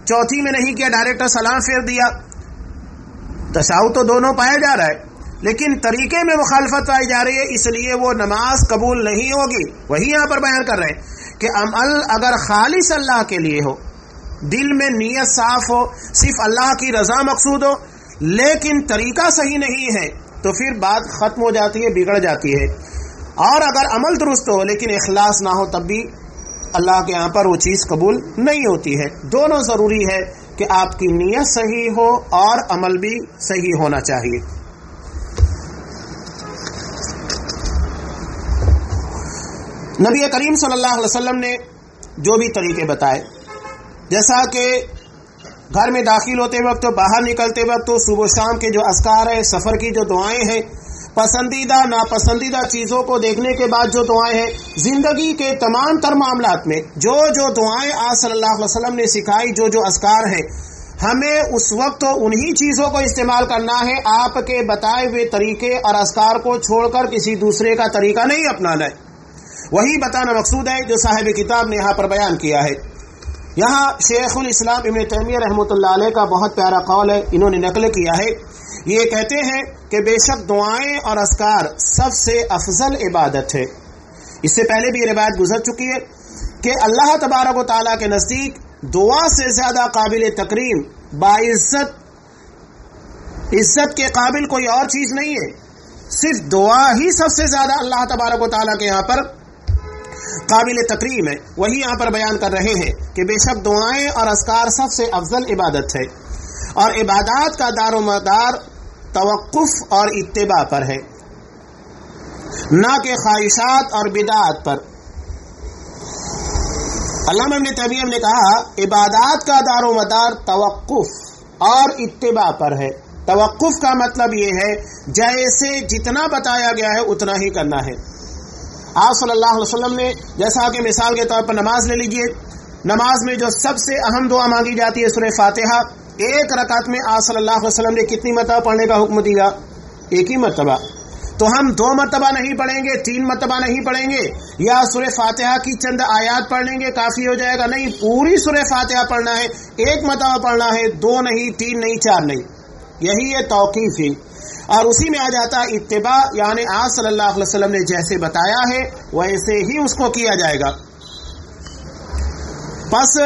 چوتھی میں نہیں کیا، ڈائریکٹر سلام پھیر دیا۔ تشاوت تو دونوں پایا جا رہا ہے، لیکن طریقے میں مخالفت پائی جا رہی ہے، اس لیے وہ نماز قبول نہیں ہوگی۔ وہی یہاں پر بیان کر رہے ہیں کہ عمل اگر خالص اللہ کے لیے ہو دل میں نیت صاف ہو، صرف اللہ کی رضا مقصود ہو، لیکن طریقہ صحیح نہیں ہے، تو پھر بات ختم ہو جاتی ہے، بگڑ جاتی ہے۔ اور اگر عمل درست ہو، لیکن اخلاص نہ ہو، تب بھی اللہ کے یہاں پر وہ چیز قبول نہیں ہوتی ہے۔ دونوں ضروری ہے کہ آپ کی نیت صحیح ہو اور عمل بھی صحیح ہونا چاہیے۔ نبی کریم صلی اللہ علیہ وسلم نے جو بھی طریقے بتائے جیسا کہ گھر میں داخل ہوتے وقت، باہر نکلتے وقت صبح و شام کے جو اسکار ہیں، سفر کی جو دعائیں ہیں، پسندیدہ، ناپسندیدہ چیزوں کو دیکھنے کے بعد جو دعائیں ہیں، زندگی کے تمام تر معاملات میں جو جو دعائیں آج صلی اللہ علیہ وسلم نے سکھائی، جو جو اسکار ہیں، ہمیں اس وقت انہی چیزوں کو استعمال کرنا ہے، آپ کے بتائے ہوئے طریقے اور اسکار کو چھوڑ کر کسی دوسرے کا طریقہ نہیں اپنانا ہے۔ وہی بتانا مقصود ہے جو صاحب کتاب نے یہاں پر بیان کیا ہے۔ یہاں شیخ الاسلام ابن تیمیہ رحمۃ اللہ علیہ کا بہت پیارا قول ہے، انہوں نے نقل کیا ہے۔ یہ کہتے ہیں کہ بے شک دعائیں اور اسکار سب سے افضل عبادت ہے۔ اس سے پہلے بھی یہ روایت گزر چکی ہے کہ اللہ تبارک و تعالیٰ کے نزدیک دعا سے زیادہ قابل تقریم باعزت، عزت کے قابل کوئی اور چیز نہیں ہے۔ صرف دعا ہی سب سے زیادہ اللہ تبارک و تعالیٰ کے یہاں پر قابل تقریم ہے۔ وہی یہاں پر بیان کر رہے ہیں کہ بے شک دعائیں اور اسکار سب سے افضل عبادت ہے۔ اور عبادات کا دار و مدار توقف اور اتباع پر ہے۔ نہ کہ خواہشات اور بدعات پر۔ علامہ ابن طبیعم نے کہا، عبادات کا دار و مدار توقف اور اتباع پر ہے۔ توقف کا مطلب یہ ہے، جیسے جتنا بتایا گیا ہے، اتنا ہی کرنا ہے۔ آپ صلی اللہ علیہ وسلم نے جیسا کہ مثال کے طور پر نماز لے لیجیے۔ نماز میں جو سب سے اہم دعا مانگی جاتی ہے سورہ فاتحہ، ایک رکعت میں آپ صلی اللہ علیہ وسلم نے کتنی مرتبہ پڑھنے کا حکم دیا؟ ایک ہی مرتبہ۔ تو ہم دو مرتبہ نہیں پڑھیں گے، تین مرتبہ نہیں پڑھیں گے۔ یا سورہ فاتحہ کی چند آیات پڑھ لیں گے، کافی ہو جائے گا۔ نہیں، پوری سورہ فاتحہ پڑھنا ہے، ایک مرتبہ پڑھنا ہے، دو نہیں، تین نہیں، چار نہیں۔ یہی ہے توقیف ہی۔ اور اسی میں آ جاتا اتباع یعنی آج صلی اللہ علیہ وسلم نے جیسے بتایا ہے، ویسے ہی اس کو کیا جائے گا۔ بس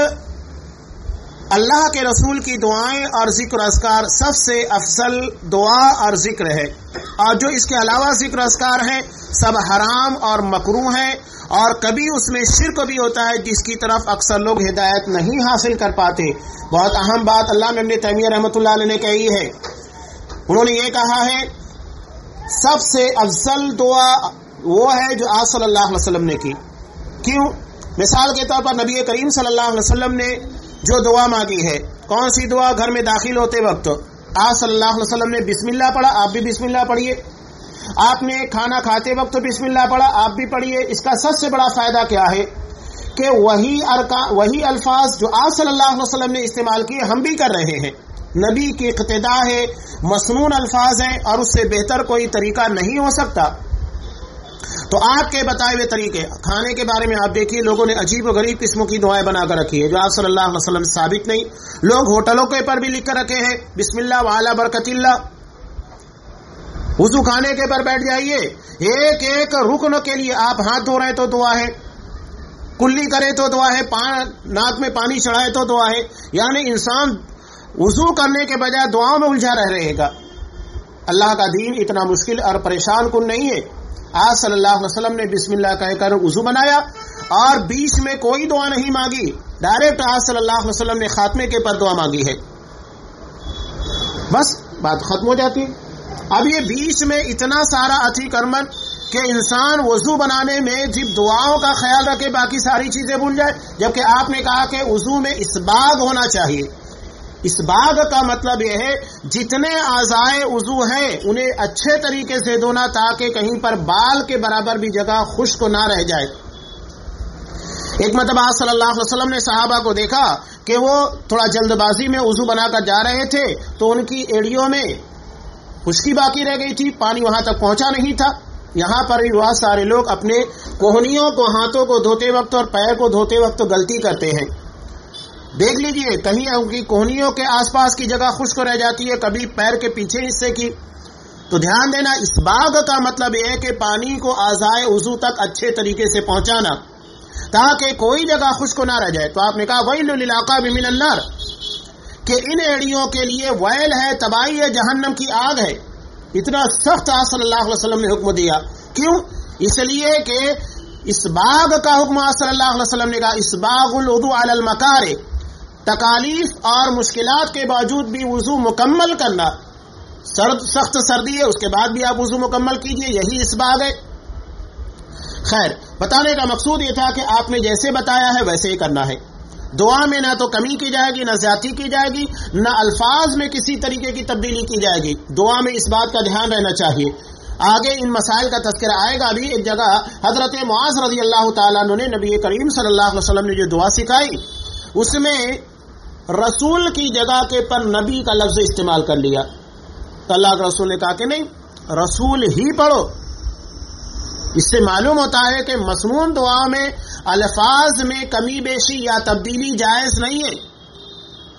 اللہ کے رسول کی دعائیں اور ذکر اذکار سب سے افضل دعا اور ذکر ہے۔ اور جو اس کے علاوہ ذکر اذکار ہیں، سب حرام اور مکرو ہیں۔ اور کبھی اس میں شرک بھی ہوتا ہے، جس کی طرف اکثر لوگ ہدایت نہیں حاصل کر پاتے۔ بہت اہم بات اللہ نے تیمیہ رحمۃ اللہ علیہ نے کہی ہے۔ انہوں نے یہ کہا ہے، سب سے افضل دعا وہ ہے جو آج صلی اللہ علیہ وسلم نے کی۔ کیوں؟ مثال کے طور پر نبی کریم صلی اللہ علیہ وسلم نے جو دعا مانگی ہے، کون سی دعا گھر میں داخل ہوتے وقت؟ آج صلی اللہ علیہ وسلم نے بسم اللہ پڑھا، آپ بھی بسم اللہ پڑھیے۔ آپ نے کھانا کھاتے وقت بسم اللہ پڑھا، آپ بھی پڑھیے۔ اس کا سب سے بڑا فائدہ کیا ہے؟ کہ وہی وہی الفاظ جو آج صلی اللہ علیہ وسلم نے استعمال کیے، ہم بھی کر رہے ہیں۔ نبی کی اقتدا ہے، مصنون الفاظ ہیں اور اس سے بہتر کوئی طریقہ نہیں ہو سکتا۔ تو آپ کے بتائے ہوئے طریقے، کھانے کے بارے میں آپ دیکھیے، لوگوں نے عجیب و غریب قسموں کی دعائیں بنا کر رکھی ہے جو آپ صلی اللہ علیہ وسلم ثابت نہیں۔ لوگ ہوٹلوں کے پر بھی لکھ کر رکھے ہیں، بسم اللہ والا برکت اللہ۔ وضو کھانے کے پر بیٹھ جائیے، ایک ایک رکن کے لیے آپ ہاتھ دھو رہے تو دعا ہے۔ کلی کرے تو دعا ہے ناک میں پانی چڑھائے تو دعا ہے۔ یعنی انسان وضو کرنے کے بجائے دعاؤں میں الجھا رہ رہے گا۔ اللہ کا دین اتنا مشکل اور پریشان کن نہیں ہے۔ آج صلی اللہ علیہ وسلم نے بسم اللہ کہہ کر وضو بنایا اور بیچ میں کوئی دعا نہیں مانگی۔ ڈائریکٹ آج صلی اللہ علیہ وسلم نے خاتمے کے پر دعا مانگی ہے۔ بس بات ختم ہو جاتی۔ اب یہ بیچ میں اتنا سارا اچھی کرمن کہ انسان وضو بنانے میں جب دعاؤں کا خیال رکھے باقی ساری چیزیں بھول جائے، جبکہ آپ نے کہا کہ وضو میں اسباغ ہونا چاہیے۔ اس باغ کا مطلب یہ ہے، جتنے آزائے وضو ہیں، انہیں اچھے طریقے سے دھونا تاکہ کہیں پر بال کے برابر بھی جگہ خشک نہ رہ جائے۔ ایک مرتبہ صلی اللہ علیہ وسلم نے صحابہ کو دیکھا کہ وہ تھوڑا جلد بازی میں وضو بنا کر جا رہے تھے، تو ان کی ایڑیوں میں خشکی باقی رہ گئی تھی، پانی وہاں تک پہنچا نہیں تھا۔ یہاں پر بھی بہت سارے لوگ اپنے کوہنیوں کو، ہاتھوں کو دھوتے وقت اور پیر کو دھوتے وقت غلطی کرتے ہیں۔ دیکھ لیجیے کہیں ان کی کوہنیوں کے آس پاس کی جگہ خشک رہ جاتی ہے، کبھی پیر کے پیچھے حصے کی۔ تو دھیان دینا، اس باغ کا مطلب یہ ہے کہ پانی کو آزائے وضو تک اچھے طریقے سے پہنچانا، تاکہ کوئی جگہ خشک نہ رہ جائے۔ تو آپ نے کہا وہی علاقہ بمن النار، کہ ان ایڑیوں کے لیے ویل ہے، تباہی ہے، جہنم کی آگ ہے۔ اتنا سخت صلی اللہ علیہ وسلم نے حکم دیا۔ کیوں؟ اس لیے کہ اس باغ کا حکم صلی اللہ علیہ وسلم نے کہا، اس باغ الدو المکار۔ تکالیف اور مشکلات کے باوجود بھی وضو مکمل کرنا سرد سخت سردی ہے، اس کے بعد بھی آپ وضو مکمل کیجیے، یہی اس بات ہے۔ خیر، بتانے کا مقصود یہ تھا کہ آپ نے جیسے بتایا ہے ویسے ہی کرنا ہے۔ دعا میں نہ تو کمی کی جائے گی، نہ زیادتی کی جائے گی، نہ الفاظ میں کسی طریقے کی تبدیلی کی جائے گی۔ دعا میں اس بات کا دھیان رہنا چاہیے۔ آگے ان مسائل کا تذکرہ آئے گا ابھی ایک جگہ حضرت معاذ رضی اللہ تعالیٰ نے نبی کریم صلی اللہ علیہ وسلم نے جو دعا سکھائی، اس میں رسول کی جگہ کے پر نبی کا لفظ استعمال کر لیا۔ تو اللہ کے رسول نے کہا کہ نہیں، رسول ہی پڑھو۔ اس سے معلوم ہوتا ہے کہ مصنون دعا میں الفاظ میں کمی بیشی یا تبدیلی جائز نہیں ہے۔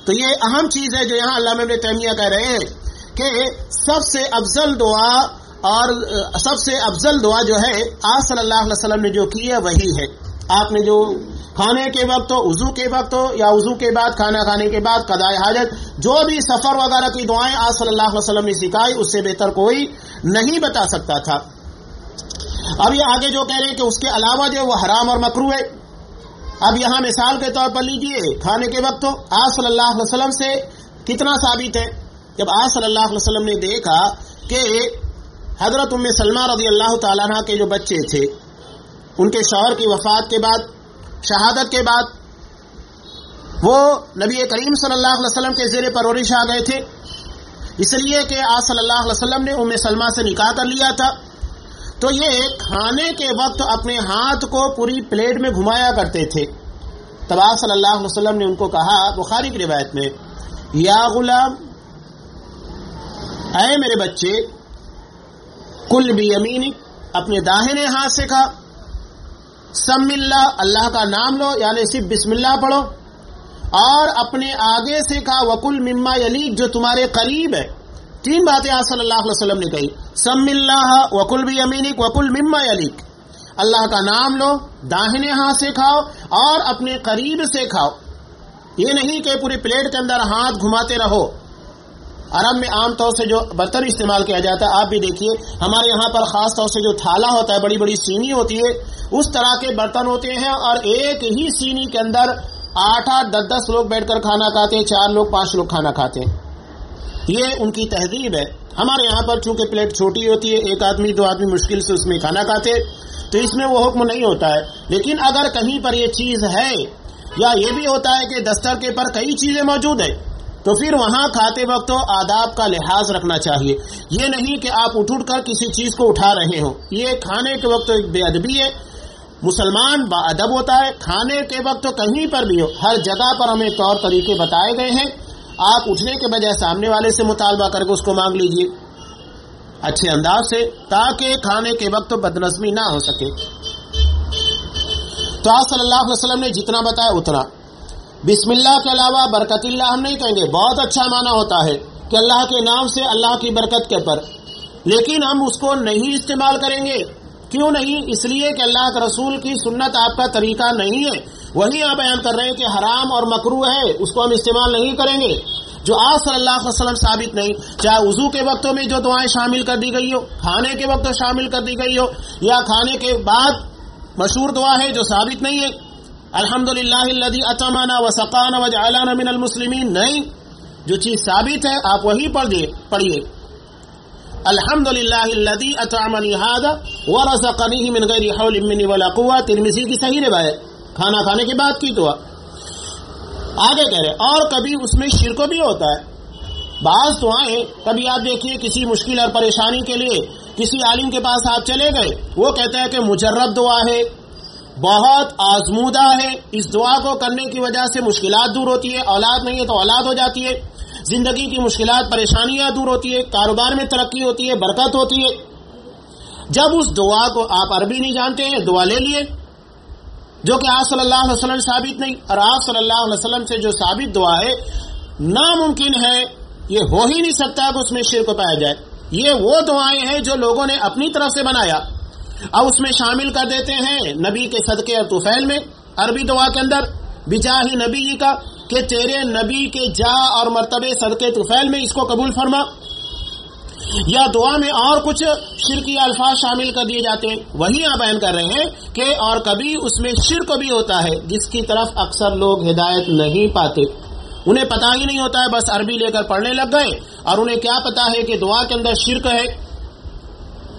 تو یہ اہم چیز ہے جو یہاں اللہ میں تیمیہ کہہ رہے ہیں کہ سب سے افضل دعا اور سب سے افضل دعا جو ہے آج صلی اللہ علیہ وسلم نے جو کی ہے، وہی ہے۔ آپ نے جو کھانے کے وقت ہو، وضو کے وقت ہو، یا وضو کے بعد، کھانا کھانے کے بعد، قدائے حاجت، جو بھی سفر وغیرہ کی دعائیں آج صلی اللہ علیہ وسلم نے سکھائی، اس سے بہتر کوئی نہیں بتا سکتا تھا۔ اب یہ آگے جو کہہ رہے ہیں کہ اس کے علاوہ جو وہ حرام اور مکرو ہے۔ اب یہاں مثال کے طور پر لیجیے، کھانے کے وقت ہو آج صلی اللہ علیہ وسلم سے کتنا ثابت ہے؟ جب آج صلی اللہ علیہ وسلم نے دیکھا کہ حضرت ام سلمہ رضی اللہ تعالیٰ کے جو بچے تھے ان کے شوہر کی وفات کے بعد، شہادت کے بعد، وہ نبی کریم صلی اللہ علیہ وسلم کے زیر پرورش آ گئے تھے۔ اس لیے کہ آج صلی اللہ علیہ وسلم نے ام سلمہ سے نکاح کر لیا تھا۔ تو یہ کھانے کے وقت اپنے ہاتھ کو پوری پلیٹ میں گھمایا کرتے تھے۔ تب آج صلی اللہ علیہ وسلم نے ان کو کہا، بخاری کی روایت میں، یا غلام، اے میرے بچے، کل بھی امین اپنے داہنے ہاتھ سے کھا۔ سم اللہ اللہ کا نام لو یعنی صرف بسم اللہ پڑھو۔ اور اپنے آگے سے کہا وکل مما یلیک جو تمہارے قریب ہے۔ تین باتیں آج صلی اللہ علیہ وسلم نے کہی۔ سم اللہ وکل بھی امینک وکل مما یلیک اللہ کا نام لو، داہنے ہاتھ سے کھاؤ، اور اپنے قریب سے کھاؤ۔ یہ نہیں کہ پوری پلیٹ کے اندر ہاتھ گھماتے رہو۔ عرب میں عام طور سے جو برتن استعمال کیا جاتا ہے، آپ بھی دیکھیے، ہمارے یہاں پر خاص طور سے جو تھالا ہوتا ہے، بڑی بڑی سینی ہوتی ہے، اس طرح کے برتن ہوتے ہیں اور ایک ہی سینی کے اندر آٹھ آٹھ، دس دس لوگ بیٹھ کر کھانا کھاتے ہیں، چار لوگ، پانچ لوگ کھانا کھاتے ہیں۔ یہ ان کی تہذیب ہے۔ ہمارے یہاں پر چونکہ پلیٹ چھوٹی ہوتی ہے، ایک آدمی، دو آدمی مشکل سے اس میں کھانا کھاتے تو اس میں وہ حکم نہیں ہوتا ہے۔ لیکن اگر کہیں پر یہ چیز ہے، یا یہ بھی ہوتا ہے کہ دستر کے پر کئی چیزیں موجود ہیں تو پھر وہاں کھاتے وقت تو آداب کا لحاظ رکھنا چاہیے۔ یہ نہیں کہ آپ اٹھ اٹھ کر کسی چیز کو اٹھا رہے ہوں۔ یہ کھانے کے وقت ایک بے ادبی ہے۔ مسلمان با ادب ہوتا ہے۔ کھانے کے وقت تو کہیں پر بھی ہو، ہر جگہ پر ہمیں طور طریقے بتائے گئے ہیں۔ آپ اٹھنے کے بجائے سامنے والے سے مطالبہ کر کے اس کو مانگ لیجیے اچھے انداز سے، تاکہ کھانے کے وقت بد نظمی نہ ہو سکے۔ تو آپ صلی اللہ علیہ وسلم نے جتنا بتایا اتنا۔ بسم اللہ کے علاوہ برکت اللہ ہم نہیں کہیں گے۔ بہت اچھا مانا ہوتا ہے کہ اللہ کے نام سے اللہ کی برکت کے پر۔ لیکن ہم اس کو نہیں استعمال کریں گے۔ کیوں نہیں؟ اس لیے کہ اللہ کے رسول کی سنت آپ کا طریقہ نہیں ہے۔ وہی آپ بیان کر رہے ہیں کہ حرام اور مکرو ہے، اس کو ہم استعمال نہیں کریں گے۔ جو آج صلی اللہ علیہ وسلم ثابت نہیں، چاہے وضو کے وقتوں میں جو دعائیں شامل کر دی گئی ہو، کھانے کے وقت شامل کر دی گئی ہو، یا کھانے کے بعد مشہور دعا ہے جو ثابت نہیں ہے۔ الحمد للہ اطمانہ و سقان و جعلان من المسلمین۔ نہیں، جو چیز ثابت ہے، آپ وہی پڑھ دیے، پڑھیے۔ الحمد للہ اطمنی ہاد و رسقنی من غیر حول منی ولا قوہ ترمسی کی صحیح روایت کھانا کھانے کے بعد کی دعا۔ آگے کہہ رہے اور کبھی اس میں شرک بھی ہوتا ہے۔ بعض دعائیں، کبھی آپ دیکھیے کسی مشکل اور پریشانی کے لیے، کسی عالم کے پاس آپ چلے گئے، وہ کہتا ہے کہ مجرب دعا ہے۔ بہت آزمودہ ہے۔ اس دعا کو کرنے کی وجہ سے مشکلات دور ہوتی ہے اولاد نہیں ہے تو اولاد ہو جاتی ہے۔ زندگی کی مشکلات، پریشانیاں دور ہوتی ہے کاروبار میں ترقی ہوتی ہے، برکت ہوتی ہے۔ جب اس دعا کو آپ عربی نہیں جانتے ہیں، دعا لے لیے۔ جو کہ آپ صلی اللہ علیہ وسلم ثابت نہیں، اور آپ صلی اللہ علیہ وسلم سے جو ثابت دعا ہے، ناممکن ہے۔ یہ ہو ہی نہیں سکتا کہ اس میں شرک پایا جائے۔ یہ وہ دعائیں ہیں جو لوگوں نے اپنی طرف سے بنایا۔ اب اس میں شامل کر دیتے ہیں نبی کے صدقے اور توفیل میں، عربی دعا کے اندر بجا ہی نبی کا کہ تیرے نبی کے جا اور مرتبے صدقے توفیل میں اس کو قبول فرما۔ یا دعا میں اور کچھ شرکی الفاظ شامل کر دیے جاتے ہیں۔ وہی آپ بیان کر رہے ہیں کہ اور کبھی اس میں شرک بھی ہوتا ہے، جس کی طرف اکثر لوگ ہدایت نہیں پاتے۔ انہیں پتا ہی نہیں ہوتا ہے، بس عربی لے کر پڑھنے لگ گئے۔ اور انہیں کیا پتا ہے کہ دعا کے اندر شرک ہے۔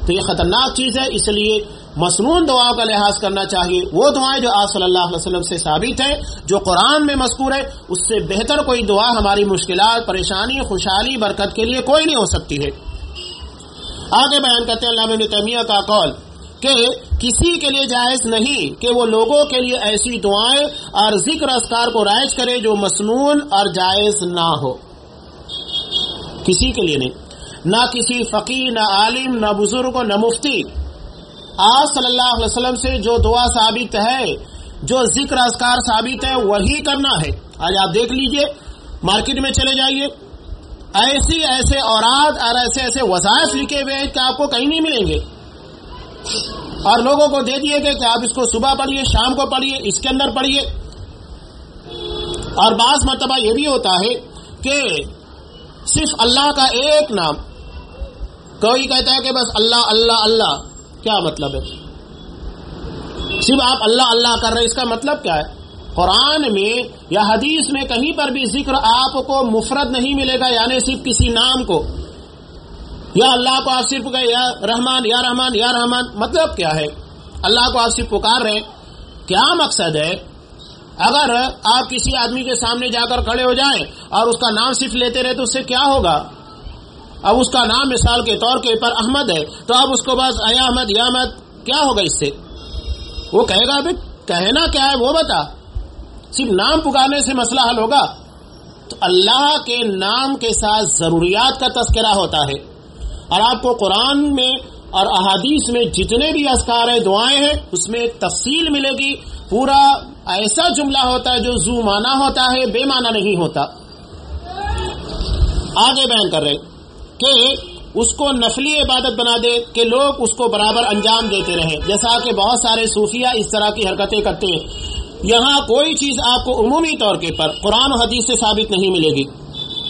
تو یہ خطرناک چیز ہے، اس لیے مصنون دعا کا لحاظ کرنا چاہیے۔ وہ دعائیں جو آج صلی اللہ علیہ وسلم سے ثابت ہے جو قرآن میں مذکور ہے اس سے بہتر کوئی دعا ہماری مشکلات، پریشانی، خوشحالی، برکت کے لیے کوئی نہیں ہو سکتی ہے۔ آگے بیان کرتے ہیں علامہ تیمیہ کا قول کہ کسی کے لیے جائز نہیں کہ وہ لوگوں کے لیے ایسی دعائیں اور ذکر اسکار کو رائج کرے جو مصنون اور جائز نہ ہو۔ کسی کے لیے نہیں۔ نہ کسی فقیر، نہ عالم، نہ بزرگ نہ مفتی۔ آج صلی اللہ علیہ وسلم سے جو دعا ثابت ہے، جو ذکر اسکار ثابت ہے، وہی کرنا ہے۔ آج آپ دیکھ لیجیے، مارکیٹ میں چلے جائیے۔ ایسی ایسے اوراد اور ایسے ایسے وظائف لکھے ہوئے ہیں کہ آپ کو کہیں نہیں ملیں گے۔ اور لوگوں کو دے دیے گئے کہ آپ اس کو صبح پڑھیے، شام کو پڑھیے، اس کے اندر پڑھیے۔ اور بعض مرتبہ یہ بھی ہوتا ہے کہ صرف اللہ کا ایک نام کوئی کہتا ہے کہ بس اللہ اللہ اللہ، کیا مطلب ہے؟ صرف آپ اللہ اللہ کر رہے ہیں، اس کا مطلب کیا ہے؟ قرآن میں یا حدیث میں کہیں پر بھی ذکر آپ کو مفرد نہیں ملے گا یعنی صرف کسی نام کو۔ یا اللہ کو آپ صرف یا رحمان یا رحمان یا رحمان مطلب کیا ہے؟ اللہ کو آپ صرف پکار رہے ہیں۔ کیا مقصد ہے؟ اگر آپ کسی آدمی کے سامنے جا کر کھڑے ہو جائیں اور اس کا نام صرف لیتے رہے تو اس سے کیا ہوگا؟ اب اس کا نام مثال کے طور کے پر احمد ہے، تو اب اس کو بس اے احمد، یا احمد، کیا ہوگا اس سے؟ وہ کہے گا کہنا کیا ہے وہ بتا۔ صرف نام پکارنے سے مسئلہ حل ہوگا۔ تو اللہ کے نام کے ساتھ ضروریات کا تذکرہ ہوتا ہے۔ اور آپ کو قرآن میں اور احادیث میں جتنے بھی اسکار ہیں، دعائیں ہیں، اس میں تفصیل ملے گی۔ پورا ایسا جملہ ہوتا ہے جو زو مانا ہوتا ہے، بے مانا نہیں ہوتا۔ آگے بیان کر رہے کہ اس کو نفلی عبادت بنا دے، کہ لوگ اس کو برابر انجام دیتے رہیں جیسا کہ بہت سارے صوفیہ اس طرح کی حرکتیں کرتے ہیں۔ یہاں کوئی چیز آپ کو عمومی طور کے پر قرآن و حدیث سے ثابت نہیں ملے گی۔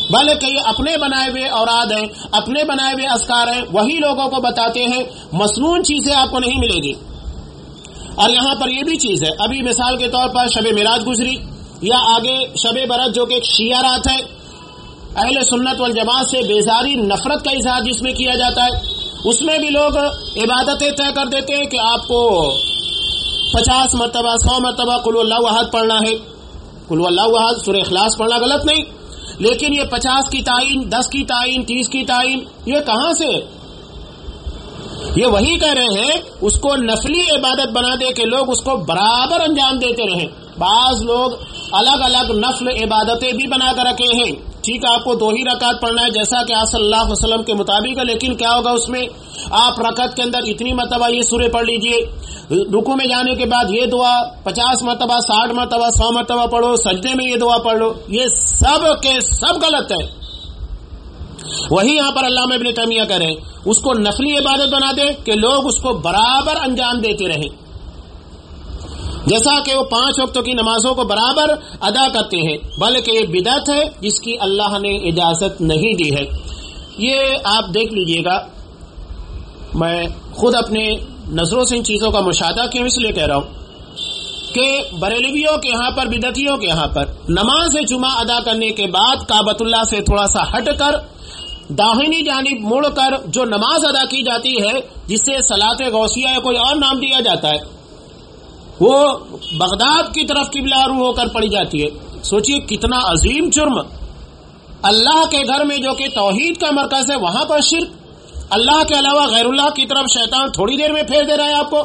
بلکہ یہ اپنے بنائے ہوئے اوراد ہیں، اپنے بنائے ہوئے اسکار ہیں، وہی لوگوں کو بتاتے ہیں۔ مصنون چیزیں آپ کو نہیں ملے گی۔ اور یہاں پر یہ بھی چیز ہے۔ ابھی مثال کے طور پر شب میراج گزری یا آگے شب برت جو کہ ایک شیعہ رات ہے۔ اہل سنت والجماعت سے بیزاری، نفرت کا اظہار جس میں کیا جاتا ہے، اس میں بھی لوگ عبادتیں طے کر دیتے ہیں کہ آپ کو پچاس مرتبہ، سو مرتبہ کلو اللہ وحد پڑھنا ہے۔ کلو اللہ وحد سر اخلاص پڑھنا غلط نہیں۔ لیکن یہ پچاس کی تعین، دس کی تعین، تیس کی تعین، یہ کہاں سے؟ یہ وہی کہہ رہے ہیں، اس کو نفلی عبادت بنا دے کہ لوگ اس کو برابر انجام دیتے رہیں بعض لوگ الگ الگ نفل عبادتیں بھی بنا کر رکھے ہیں۔ ٹھیک ہے، آپ کو دو ہی رکعت پڑھنا ہے، جیسا کہ آپ صلی اللہ علیہ وسلم کے مطابق ہے، لیکن کیا ہوگا اس میں؟ آپ رکعت کے اندر اتنی مرتبہ یہ سورے پڑھ لیجیے۔ رکو میں جانے کے بعد یہ دعا، پچاس مرتبہ، ساٹھ مرتبہ، سو مرتبہ پڑھو، سجدے میں یہ دعا پڑھ لو۔ یہ سب کے سب غلط ہے۔ وہی یہاں پر اللہ میں ابن تیمیہ کریں اس کو نفلی عبادت بنا دے کہ لوگ اس کو برابر انجام دیتے رہیں۔ جیسا کہ وہ پانچ وقتوں کی نمازوں کو برابر ادا کرتے ہیں، بلکہ یہ بدعت ہے جس کی اللہ نے اجازت نہیں دی ہے۔ یہ آپ دیکھ لیجیے گا۔ میں خود اپنے نظروں سے ان چیزوں کا مشاہدہ کیوں اس لیے کہہ رہا ہوں؟ کہ بریلویوں کے یہاں پر بدتیوں کے یہاں پر نماز جمعہ ادا کرنے کے بعد کابت اللہ سے تھوڑا سا ہٹ کر، داہنی جانب مڑ کر جو نماز ادا کی جاتی ہے، جس سے سلاط غوثیہ یا کوئی اور نام دیا جاتا ہے وہ بغداد کی طرف قبلہ رو ہو کر پڑی جاتی ہے۔ سوچئے کتنا عظیم جرم۔ اللہ کے گھر میں جو کہ توحید کا مرکز ہے، وہاں پر شرک۔ اللہ کے علاوہ غیر اللہ کی طرف شیطان تھوڑی دیر میں پھیر دے رہا ہے آپ کو۔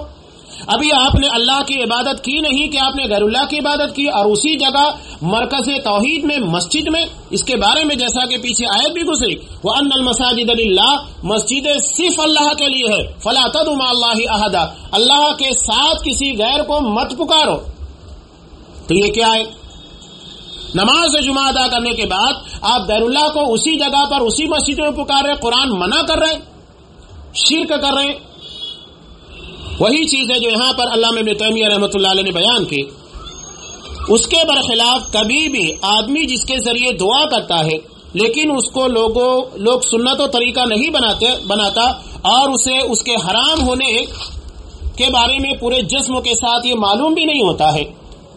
ابھی آپ نے اللہ کی عبادت کی نہیں کہ آپ نے غیر اللہ کی عبادت کی اور اسی جگہ مرکز توحید میں، مسجد میں، اس کے بارے میں جیسا کہ پیچھے آیت بھی گزری۔ وہ ان المساجد اللہ مسجد صرف اللہ کے لیے ہے۔ فلا تدما اللہ عہدہ اللہ کے ساتھ کسی غیر کو مت پکارو۔ تو یہ کیا ہے؟ نماز جمعہ ادا کرنے کے بعد آپ غیر اللہ کو اسی جگہ پر، اسی مسجد میں پکار رہے قرآن منع کر رہے شرک کر رہے وہی چیز ہے جو یہاں پر اللہ میں تیمیہ رحمۃ اللہ علیہ نے بیان کی۔ اس کے برخلاف کبھی بھی آدمی جس کے ذریعے دعا کرتا ہے، لیکن اس کو لوگوں، لوگ سنت و طریقہ نہیں بناتے، بناتا، اور اسے، اس کے حرام ہونے کے بارے میں پورے جسم کے ساتھ یہ معلوم بھی نہیں ہوتا ہے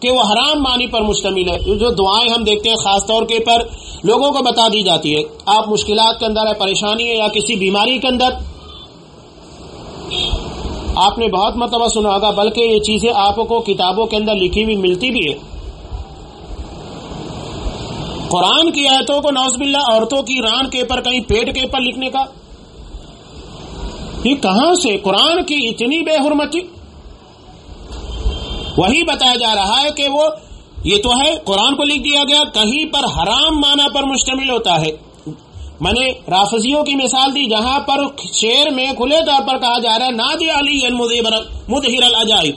کہ وہ حرام معنی پر مشتمل ہے۔ جو دعائیں ہم دیکھتے ہیں، خاص طور کے پر لوگوں کو بتا دی جاتی ہے، آپ مشکلات کے اندر ہے پریشانی ہے یا کسی بیماری کے اندر آپ نے بہت مرتبہ سنا ہوگا، بلکہ یہ چیزیں آپ کو کتابوں کے اندر لکھی ہوئی ملتی بھی ہے قرآن کی آیتوں کو نوز باللہ، عورتوں کی ران کے پر، کہیں پیٹ کے پر لکھنے کا۔ یہ کہاں سے؟ قرآن کی اتنی بے حرمتی۔ وہی بتایا جا رہا ہے کہ وہ، یہ تو ہے، قرآن کو لکھ دیا گیا، کہیں پر حرام معنی پر مشتمل ہوتا ہے۔ میں نے رافضیوں کی مثال دی، جہاں پر شیر میں کھلے طور پر کہا جا رہا ہے نادی علی مدہر العجائب،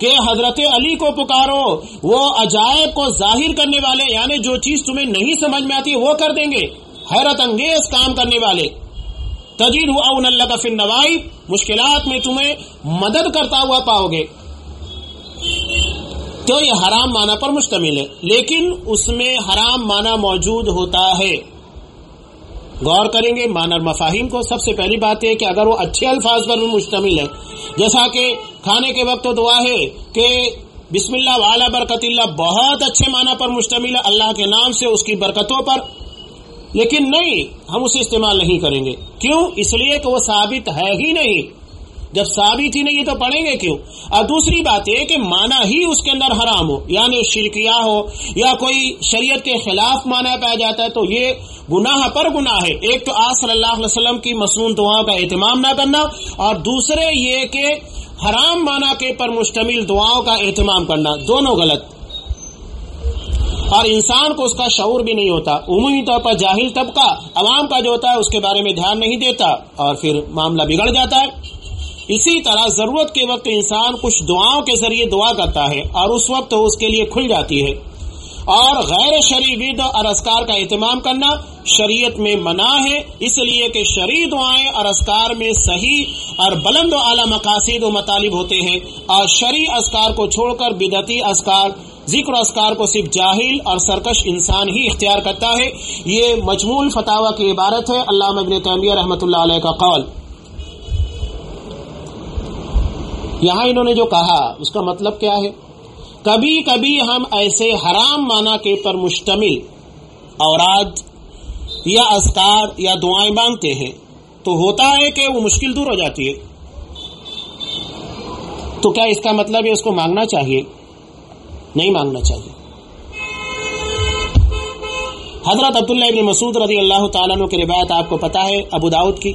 کہ حضرت علی کو پکارو، وہ عجائب کو ظاہر کرنے والے یعنی جو چیز تمہیں نہیں سمجھ میں آتی، وہ کر دیں گے۔ حیرت انگیز کام کرنے والے۔ تجید ہوا ان اللہ کا فن نوائی مشکلات میں تمہیں مدد کرتا ہوا پاؤ گے۔ تو یہ حرام معنی پر مشتمل ہے، لیکن اس میں حرام معنی موجود ہوتا ہے۔ غور کریں گے مانر مفاہیم کو سب سے پہلی بات یہ کہ اگر وہ اچھے الفاظ پر مشتمل ہے جیسا کہ کھانے کے وقت تو دعا ہے کہ بسم اللہ والا برکت اللہ بہت اچھے معنی پر مشتمل ہے، اللہ کے نام سے اس کی برکتوں پر۔ لیکن نہیں، ہم اسے استعمال نہیں کریں گے۔ کیوں؟ اس لیے کہ وہ ثابت ہے ہی نہیں۔ جب ثابت ہی نہیں تو پڑھیں گے کیوں؟ اور دوسری بات یہ کہ مانا ہی اس کے اندر حرام ہو یعنی شرکیہ ہو یا کوئی شریعت کے خلاف مانا پایا جاتا ہے تو یہ گناہ پر گناہ ہے۔ ایک تو آج صلی اللہ علیہ وسلم کی مصنون دعاؤں کا اہتمام نہ کرنا اور دوسرے یہ کہ حرام مانا کے پر مشتمل دعاؤں کا اہتمام کرنا، دونوں غلط۔ اور انسان کو اس کا شعور بھی نہیں ہوتا۔ عمومی طور پر جاہل طبقہ عوام کا جو ہوتا ہے اس کے بارے میں دھیان نہیں دیتا اور پھر معاملہ بگڑ جاتا ہے۔ اسی طرح ضرورت کے وقت انسان کچھ دعاؤں کے ذریعے دعا کرتا ہے اور اس وقت اس کے لیے کھل جاتی ہے۔ اور غیر شرعی ود اور اسکار کا اہتمام کرنا شریعت میں منع ہے، اس لیے کہ شرعی دعائیں اور اسکار میں صحیح اور بلند و اعلی مقاصد و مطالب ہوتے ہیں۔ اور شرعی اسکار کو چھوڑ کر بدعتی اسکار ذکر اسکار کو صرف جاہل اور سرکش انسان ہی اختیار کرتا ہے۔ یہ مجمول فتح کی عبارت ہے اللہ ابن تعمیہ رحمۃ اللہ علیہ کا قول۔ یہاں انہوں نے جو کہا، اس کا مطلب کیا ہے؟ کبھی کبھی ہم ایسے حرام مانا کے پر مشتمل اوراد یا اسکار یا دعائیں مانگتے ہیں، تو ہوتا ہے کہ وہ مشکل دور ہو جاتی ہے۔ تو کیا اس کا مطلب ہے؟ اس کو مانگنا چاہیے؟ نہیں مانگنا چاہیے۔ حضرت عبداللہ ابن مسعود رضی اللہ تعالیٰ کی روایت آپ کو پتا ہے، ابو داؤد کی،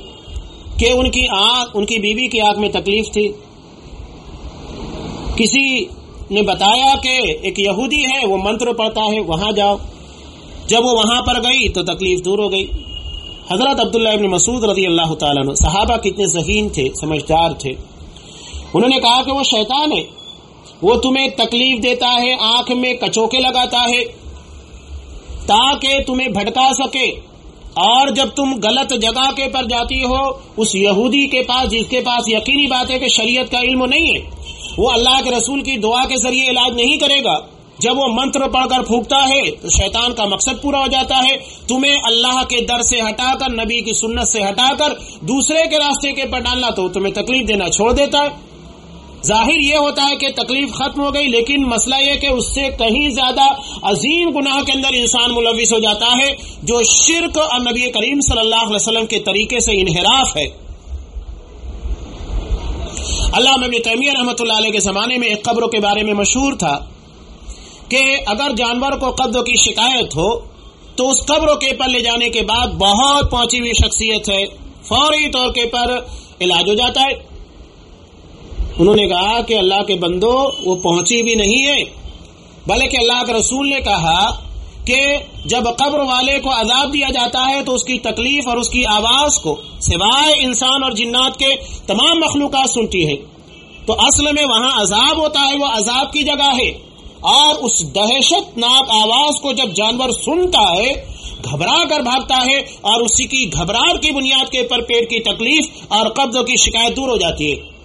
کہ ان کی آنکھ، ان کی بیوی کی آنکھ میں تکلیف تھی۔ کسی نے بتایا کہ ایک یہودی ہے، وہ منتر پڑھتا ہے، وہاں جاؤ۔ جب وہ وہاں پر گئی تو تکلیف دور ہو گئی۔ حضرت عبداللہ ابن مسعود رضی اللہ تعالیٰ صحابہ کتنے ذہین تھے، سمجھدار تھے۔ انہوں نے کہا کہ وہ شیطان ہے۔ وہ تمہیں تکلیف دیتا ہے، آنکھ میں کچوکے لگاتا ہے، تاکہ تمہیں بھٹکا سکے۔ اور جب تم غلط جگہ کے پر جاتی ہو، اس یہودی کے پاس، جس کے پاس یقینی بات ہے کہ شریعت کا علم نہیں ہے وہ اللہ کے رسول کی دعا کے ذریعے علاج نہیں کرے گا۔ جب وہ منتر پڑھ کر پھونکتا ہے، تو شیطان کا مقصد پورا ہو جاتا ہے۔ تمہیں اللہ کے در سے ہٹا کر، نبی کی سنت سے ہٹا کر، دوسرے کے راستے کے پر ڈالنا تو تمہیں تکلیف دینا چھوڑ دیتا۔ ہے ظاہر یہ ہوتا ہے کہ تکلیف ختم ہو گئی، لیکن مسئلہ یہ کہ اس سے کہیں زیادہ عظیم گناہ کے اندر انسان ملوث ہو جاتا ہے، جو شرک اور نبی کریم صلی اللہ علیہ وسلم کے طریقے سے انحراف ہے۔ اللہ میں تیمیہ رحمۃ اللہ علیہ کے زمانے میں ایک قبروں کے بارے میں مشہور تھا کہ اگر جانور کو قبضوں کی شکایت ہو تو اس قبروں کے پر لے جانے کے بعد بہت پہنچی ہوئی شخصیت ہے، فوری طور کے پر علاج ہو جاتا ہے۔ انہوں نے کہا کہ اللہ کے بندو وہ پہنچی بھی نہیں ہے، بلکہ اللہ کے رسول نے کہا کہ جب قبر والے کو عذاب دیا جاتا ہے تو اس کی تکلیف اور اس کی آواز کو سوائے انسان اور جنات کے تمام مخلوقات سنتی ہے۔ تو اصل میں وہاں عذاب ہوتا ہے، وہ عذاب کی جگہ ہے۔ اور اس دہشت ناک آواز کو جب جانور سنتا ہے، گھبرا کر بھاگتا ہے اور اسی کی گھبراہٹ کی بنیاد کے اوپر پیٹ کی تکلیف اور قبضوں کی شکایت دور ہو جاتی ہے۔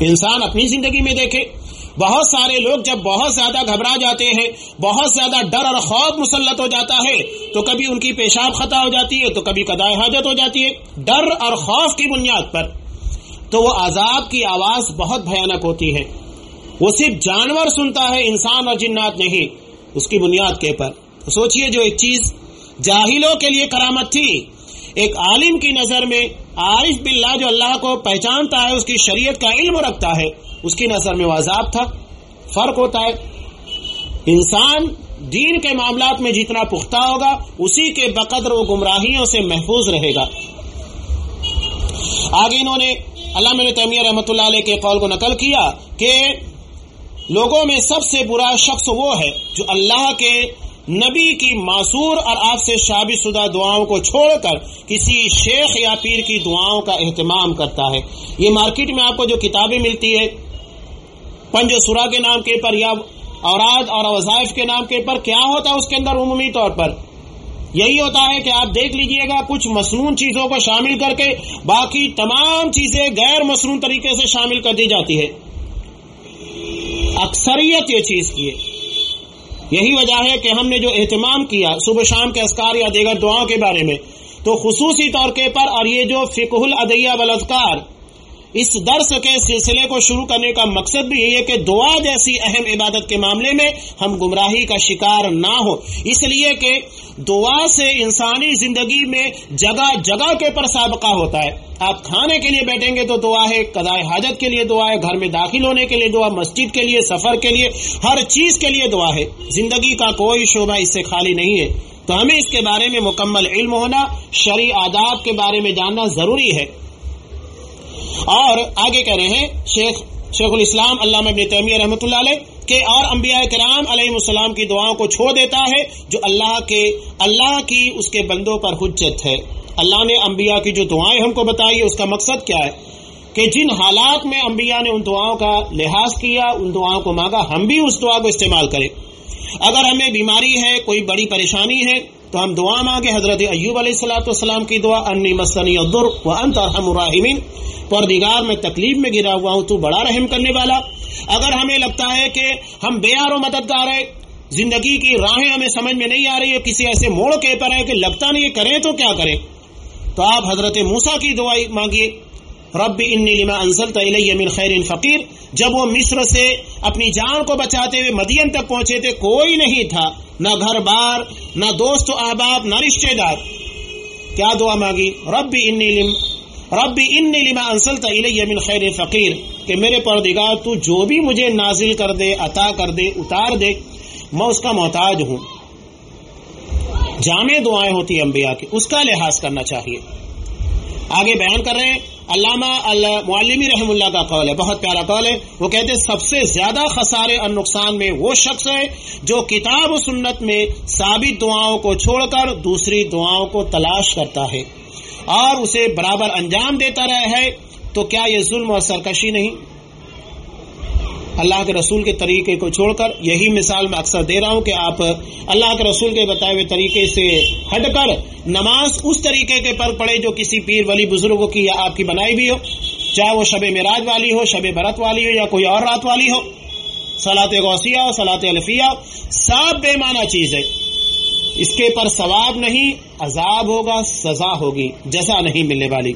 انسان اپنی زندگی میں دیکھے۔ بہت سارے لوگ جب بہت زیادہ گھبرا جاتے ہیں، بہت زیادہ ڈر اور خوف مسلط ہو جاتا ہے، تو کبھی ان کی پیشاب خطا ہو جاتی ہے، تو کبھی قدائے حاجت ہو جاتی ہے، ڈر اور خوف کی بنیاد پر۔ تو وہ عذاب کی آواز بہت بھیانک ہوتی ہے۔ وہ صرف جانور سنتا ہے، انسان اور جنات نہیں، اس کی بنیاد کے پر سوچئے جو ایک چیز جاہلوں کے لیے کرامت تھی ایک عالم کی نظر میں عارف باللہ جو اللہ کو پہچانتا ہے، اس کی شریعت کا علم رکھتا ہے۔ اس کی نظر میں وہ عذاب تھا۔ فرق ہوتا ہے، انسان دین کے معاملات میں جتنا پختہ ہوگا، اسی کے بقدر وہ گمراہیوں سے محفوظ رہے گا۔ آگے انہوں نے علامہ تیمیہ رحمۃ اللہ علیہ کے قول کو نقل کیا کہ لوگوں میں سب سے برا شخص وہ ہے جو اللہ کے نبی کی معصور اور آپ سے شابی شدہ دعاؤں کو چھوڑ کر کسی شیخ یا پیر کی دعاؤں کا اہتمام کرتا ہے۔ یہ مارکیٹ میں آپ کو جو کتابیں ملتی ہے، پنج سورا کے نام کے پر یا اوراد اور وظائف کے نام کے پر، کیا ہوتا ہے اس کے اندر عمومی طور پر؟ یہی ہوتا ہے کہ آپ دیکھ لیجیے گا، کچھ مصنون چیزوں کو شامل کر کے باقی تمام چیزیں غیر مصنون طریقے سے شامل کر دی جاتی ہے۔ اکثریت یہ چیز کی ہے۔ یہی وجہ ہے کہ ہم نے جو اہتمام کیا صبح شام کے اسکار یا دیگر دعاؤں کے بارے میں، تو خصوصی طور کے پر اور یہ جو فکہ الادیہ والاذکار اس درس کے سلسلے کو شروع کرنے کا مقصد بھی یہی ہے کہ دعا جیسی اہم عبادت کے معاملے میں ہم گمراہی کا شکار نہ ہو اس لیے کہ دعا سے انسانی زندگی میں جگہ جگہ کے پر سابقہ ہوتا ہے۔ آپ کھانے کے لیے بیٹھیں گے تو دعا ہے قضاء حاجت کے لیے دعا ہے، گھر میں داخل ہونے کے لیے دعا، مسجد کے لیے، سفر کے لیے، ہر چیز کے لیے دعا ہے۔ زندگی کا کوئی شعبہ اس سے خالی نہیں ہے۔ تو ہمیں اس کے بارے میں مکمل علم ہونا شرع آداب کے بارے میں جاننا ضروری ہے۔ اور آگے کہہ رہے ہیں، شیخ شیخ الاسلام علامہ ابن تیمیہ رحمۃ اللہ علیہ کہ اور انبیاء کرام علیہ السلام کی دعاؤں کو چھوڑ دیتا ہے جو اللہ کے اللہ کی اس کے بندوں پر حجت ہے۔ اللہ نے انبیاء کی جو دعائیں ہم کو بتائی، اس کا مقصد کیا ہے؟ کہ جن حالات میں انبیاء نے ان دعاؤں کا لحاظ کیا، ان دعاؤں کو مانگا، ہم بھی اس دعا کو استعمال کریں۔ اگر ہمیں بیماری ہے، کوئی بڑی پریشانی ہے تو ہم دعا مانگے، حضرت ایوب علیہ السلاۃ والسلام کی دعا، انی مسنی الدر و انت ارحم الراحمین۔ پردگار میں تکلیف میں گرا ہوا ہوں، تو بڑا رحم کرنے والا۔ اگر ہمیں لگتا ہے کہ ہم بے آر و مددگار ہے زندگی کی راہیں ہمیں سمجھ میں نہیں آ رہی ہے کسی ایسے موڑ کے پر ہے کہ لگتا نہیں کریں تو کیا کریں۔ تو آپ حضرت موسا کی دعائی مانگیے۔ رب انی لما انزلت الی من خیر فقیر۔ جب وہ مصر سے اپنی جان کو بچاتے ہوئے مدین تک پہنچے تھے، کوئی نہیں تھا، نہ گھر بار، نہ دوست و احباب نہ رشتے دار۔ کیا دعا مانگی؟ رب انی لم رب انی لما انزلت الی من خیر فقیر۔ کہ میرے پردگار تو جو بھی مجھے نازل کر دے، عطا کر دے، اتار دے، میں اس کا محتاج ہوں۔ جامع دعائیں ہوتی انبیاء کی، اس کا لحاظ کرنا چاہیے۔ آگے بیان کر رہے ہیں علامہ معلمی رحم اللہ کا قول ہے، بہت پیارا قول ہے۔ وہ کہتے ہیں، سب سے زیادہ خسارے اور نقصان میں وہ شخص ہے جو کتاب و سنت میں ثابت دعاؤں کو چھوڑ کر دوسری دعاؤں کو تلاش کرتا ہے اور اسے برابر انجام دیتا رہا ہے، تو کیا یہ ظلم اور سرکشی نہیں؟ اللہ کے رسول کے طریقے کو چھوڑ کر یہی مثال میں اکثر دے رہا ہوں کہ آپ اللہ کے رسول کے بتائے ہوئے طریقے سے ہٹ کر نماز اس طریقے کے پر پڑے جو کسی پیر ولی بزرگوں کی یا آپ کی بنائی بھی ہو، چاہے وہ شب معراج والی ہو، شب برت والی ہو یا کوئی اور رات والی ہو۔ سلاط غوثیہ ہو سلاط الفیہ سب بے معنی چیز ہے۔ اس کے پر ثواب نہیں، عذاب ہوگا، سزا ہوگی، جزا نہیں ملنے والی۔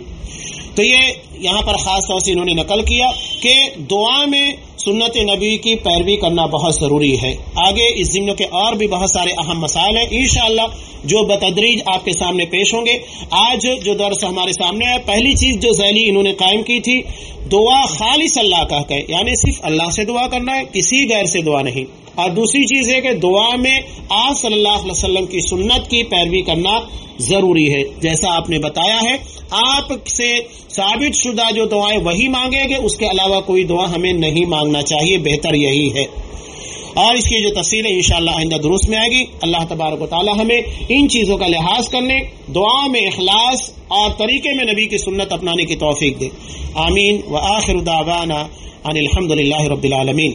تو یہ یہاں پر خاص طور سے انہوں نے نقل کیا کہ دعا میں سنت نبی کی پیروی کرنا بہت ضروری ہے۔ آگے اس ضمن کے اور بھی بہت سارے اہم مسائل ہیں۔ انشاءاللہ جو بتدریج آپ کے سامنے پیش ہوں گے، آج جو درس ہمارے سامنے ہے پہلی چیز جو ذیلی انہوں نے قائم کی تھی، دعا خالص اللہ کا کہ یعنی صرف اللہ سے دعا کرنا ہے، کسی غیر سے دعا نہیں۔ اور دوسری چیز ہے کہ دعا میں آپ صلی اللہ علیہ وسلم کی سنت کی پیروی کرنا ضروری ہے۔ جیسا آپ نے بتایا ہے آپ سے ثابت شدہ جو دعائیں وہی مانگیں گے، اس کے علاوہ کوئی دعا ہمیں نہیں مانگنا چاہیے، بہتر یہی ہے۔ اور اس کی جو تفصیل ہے، انشاءاللہ آئندہ درست میں آئے گی۔ اللہ تبارک و تعالی ہمیں ان چیزوں کا لحاظ کرنے، دعا میں اخلاص اور طریقے میں نبی کی سنت اپنانے کی توفیق دے۔ آمین۔ و آخر دعوانا ان الحمد للہ رب العالمین۔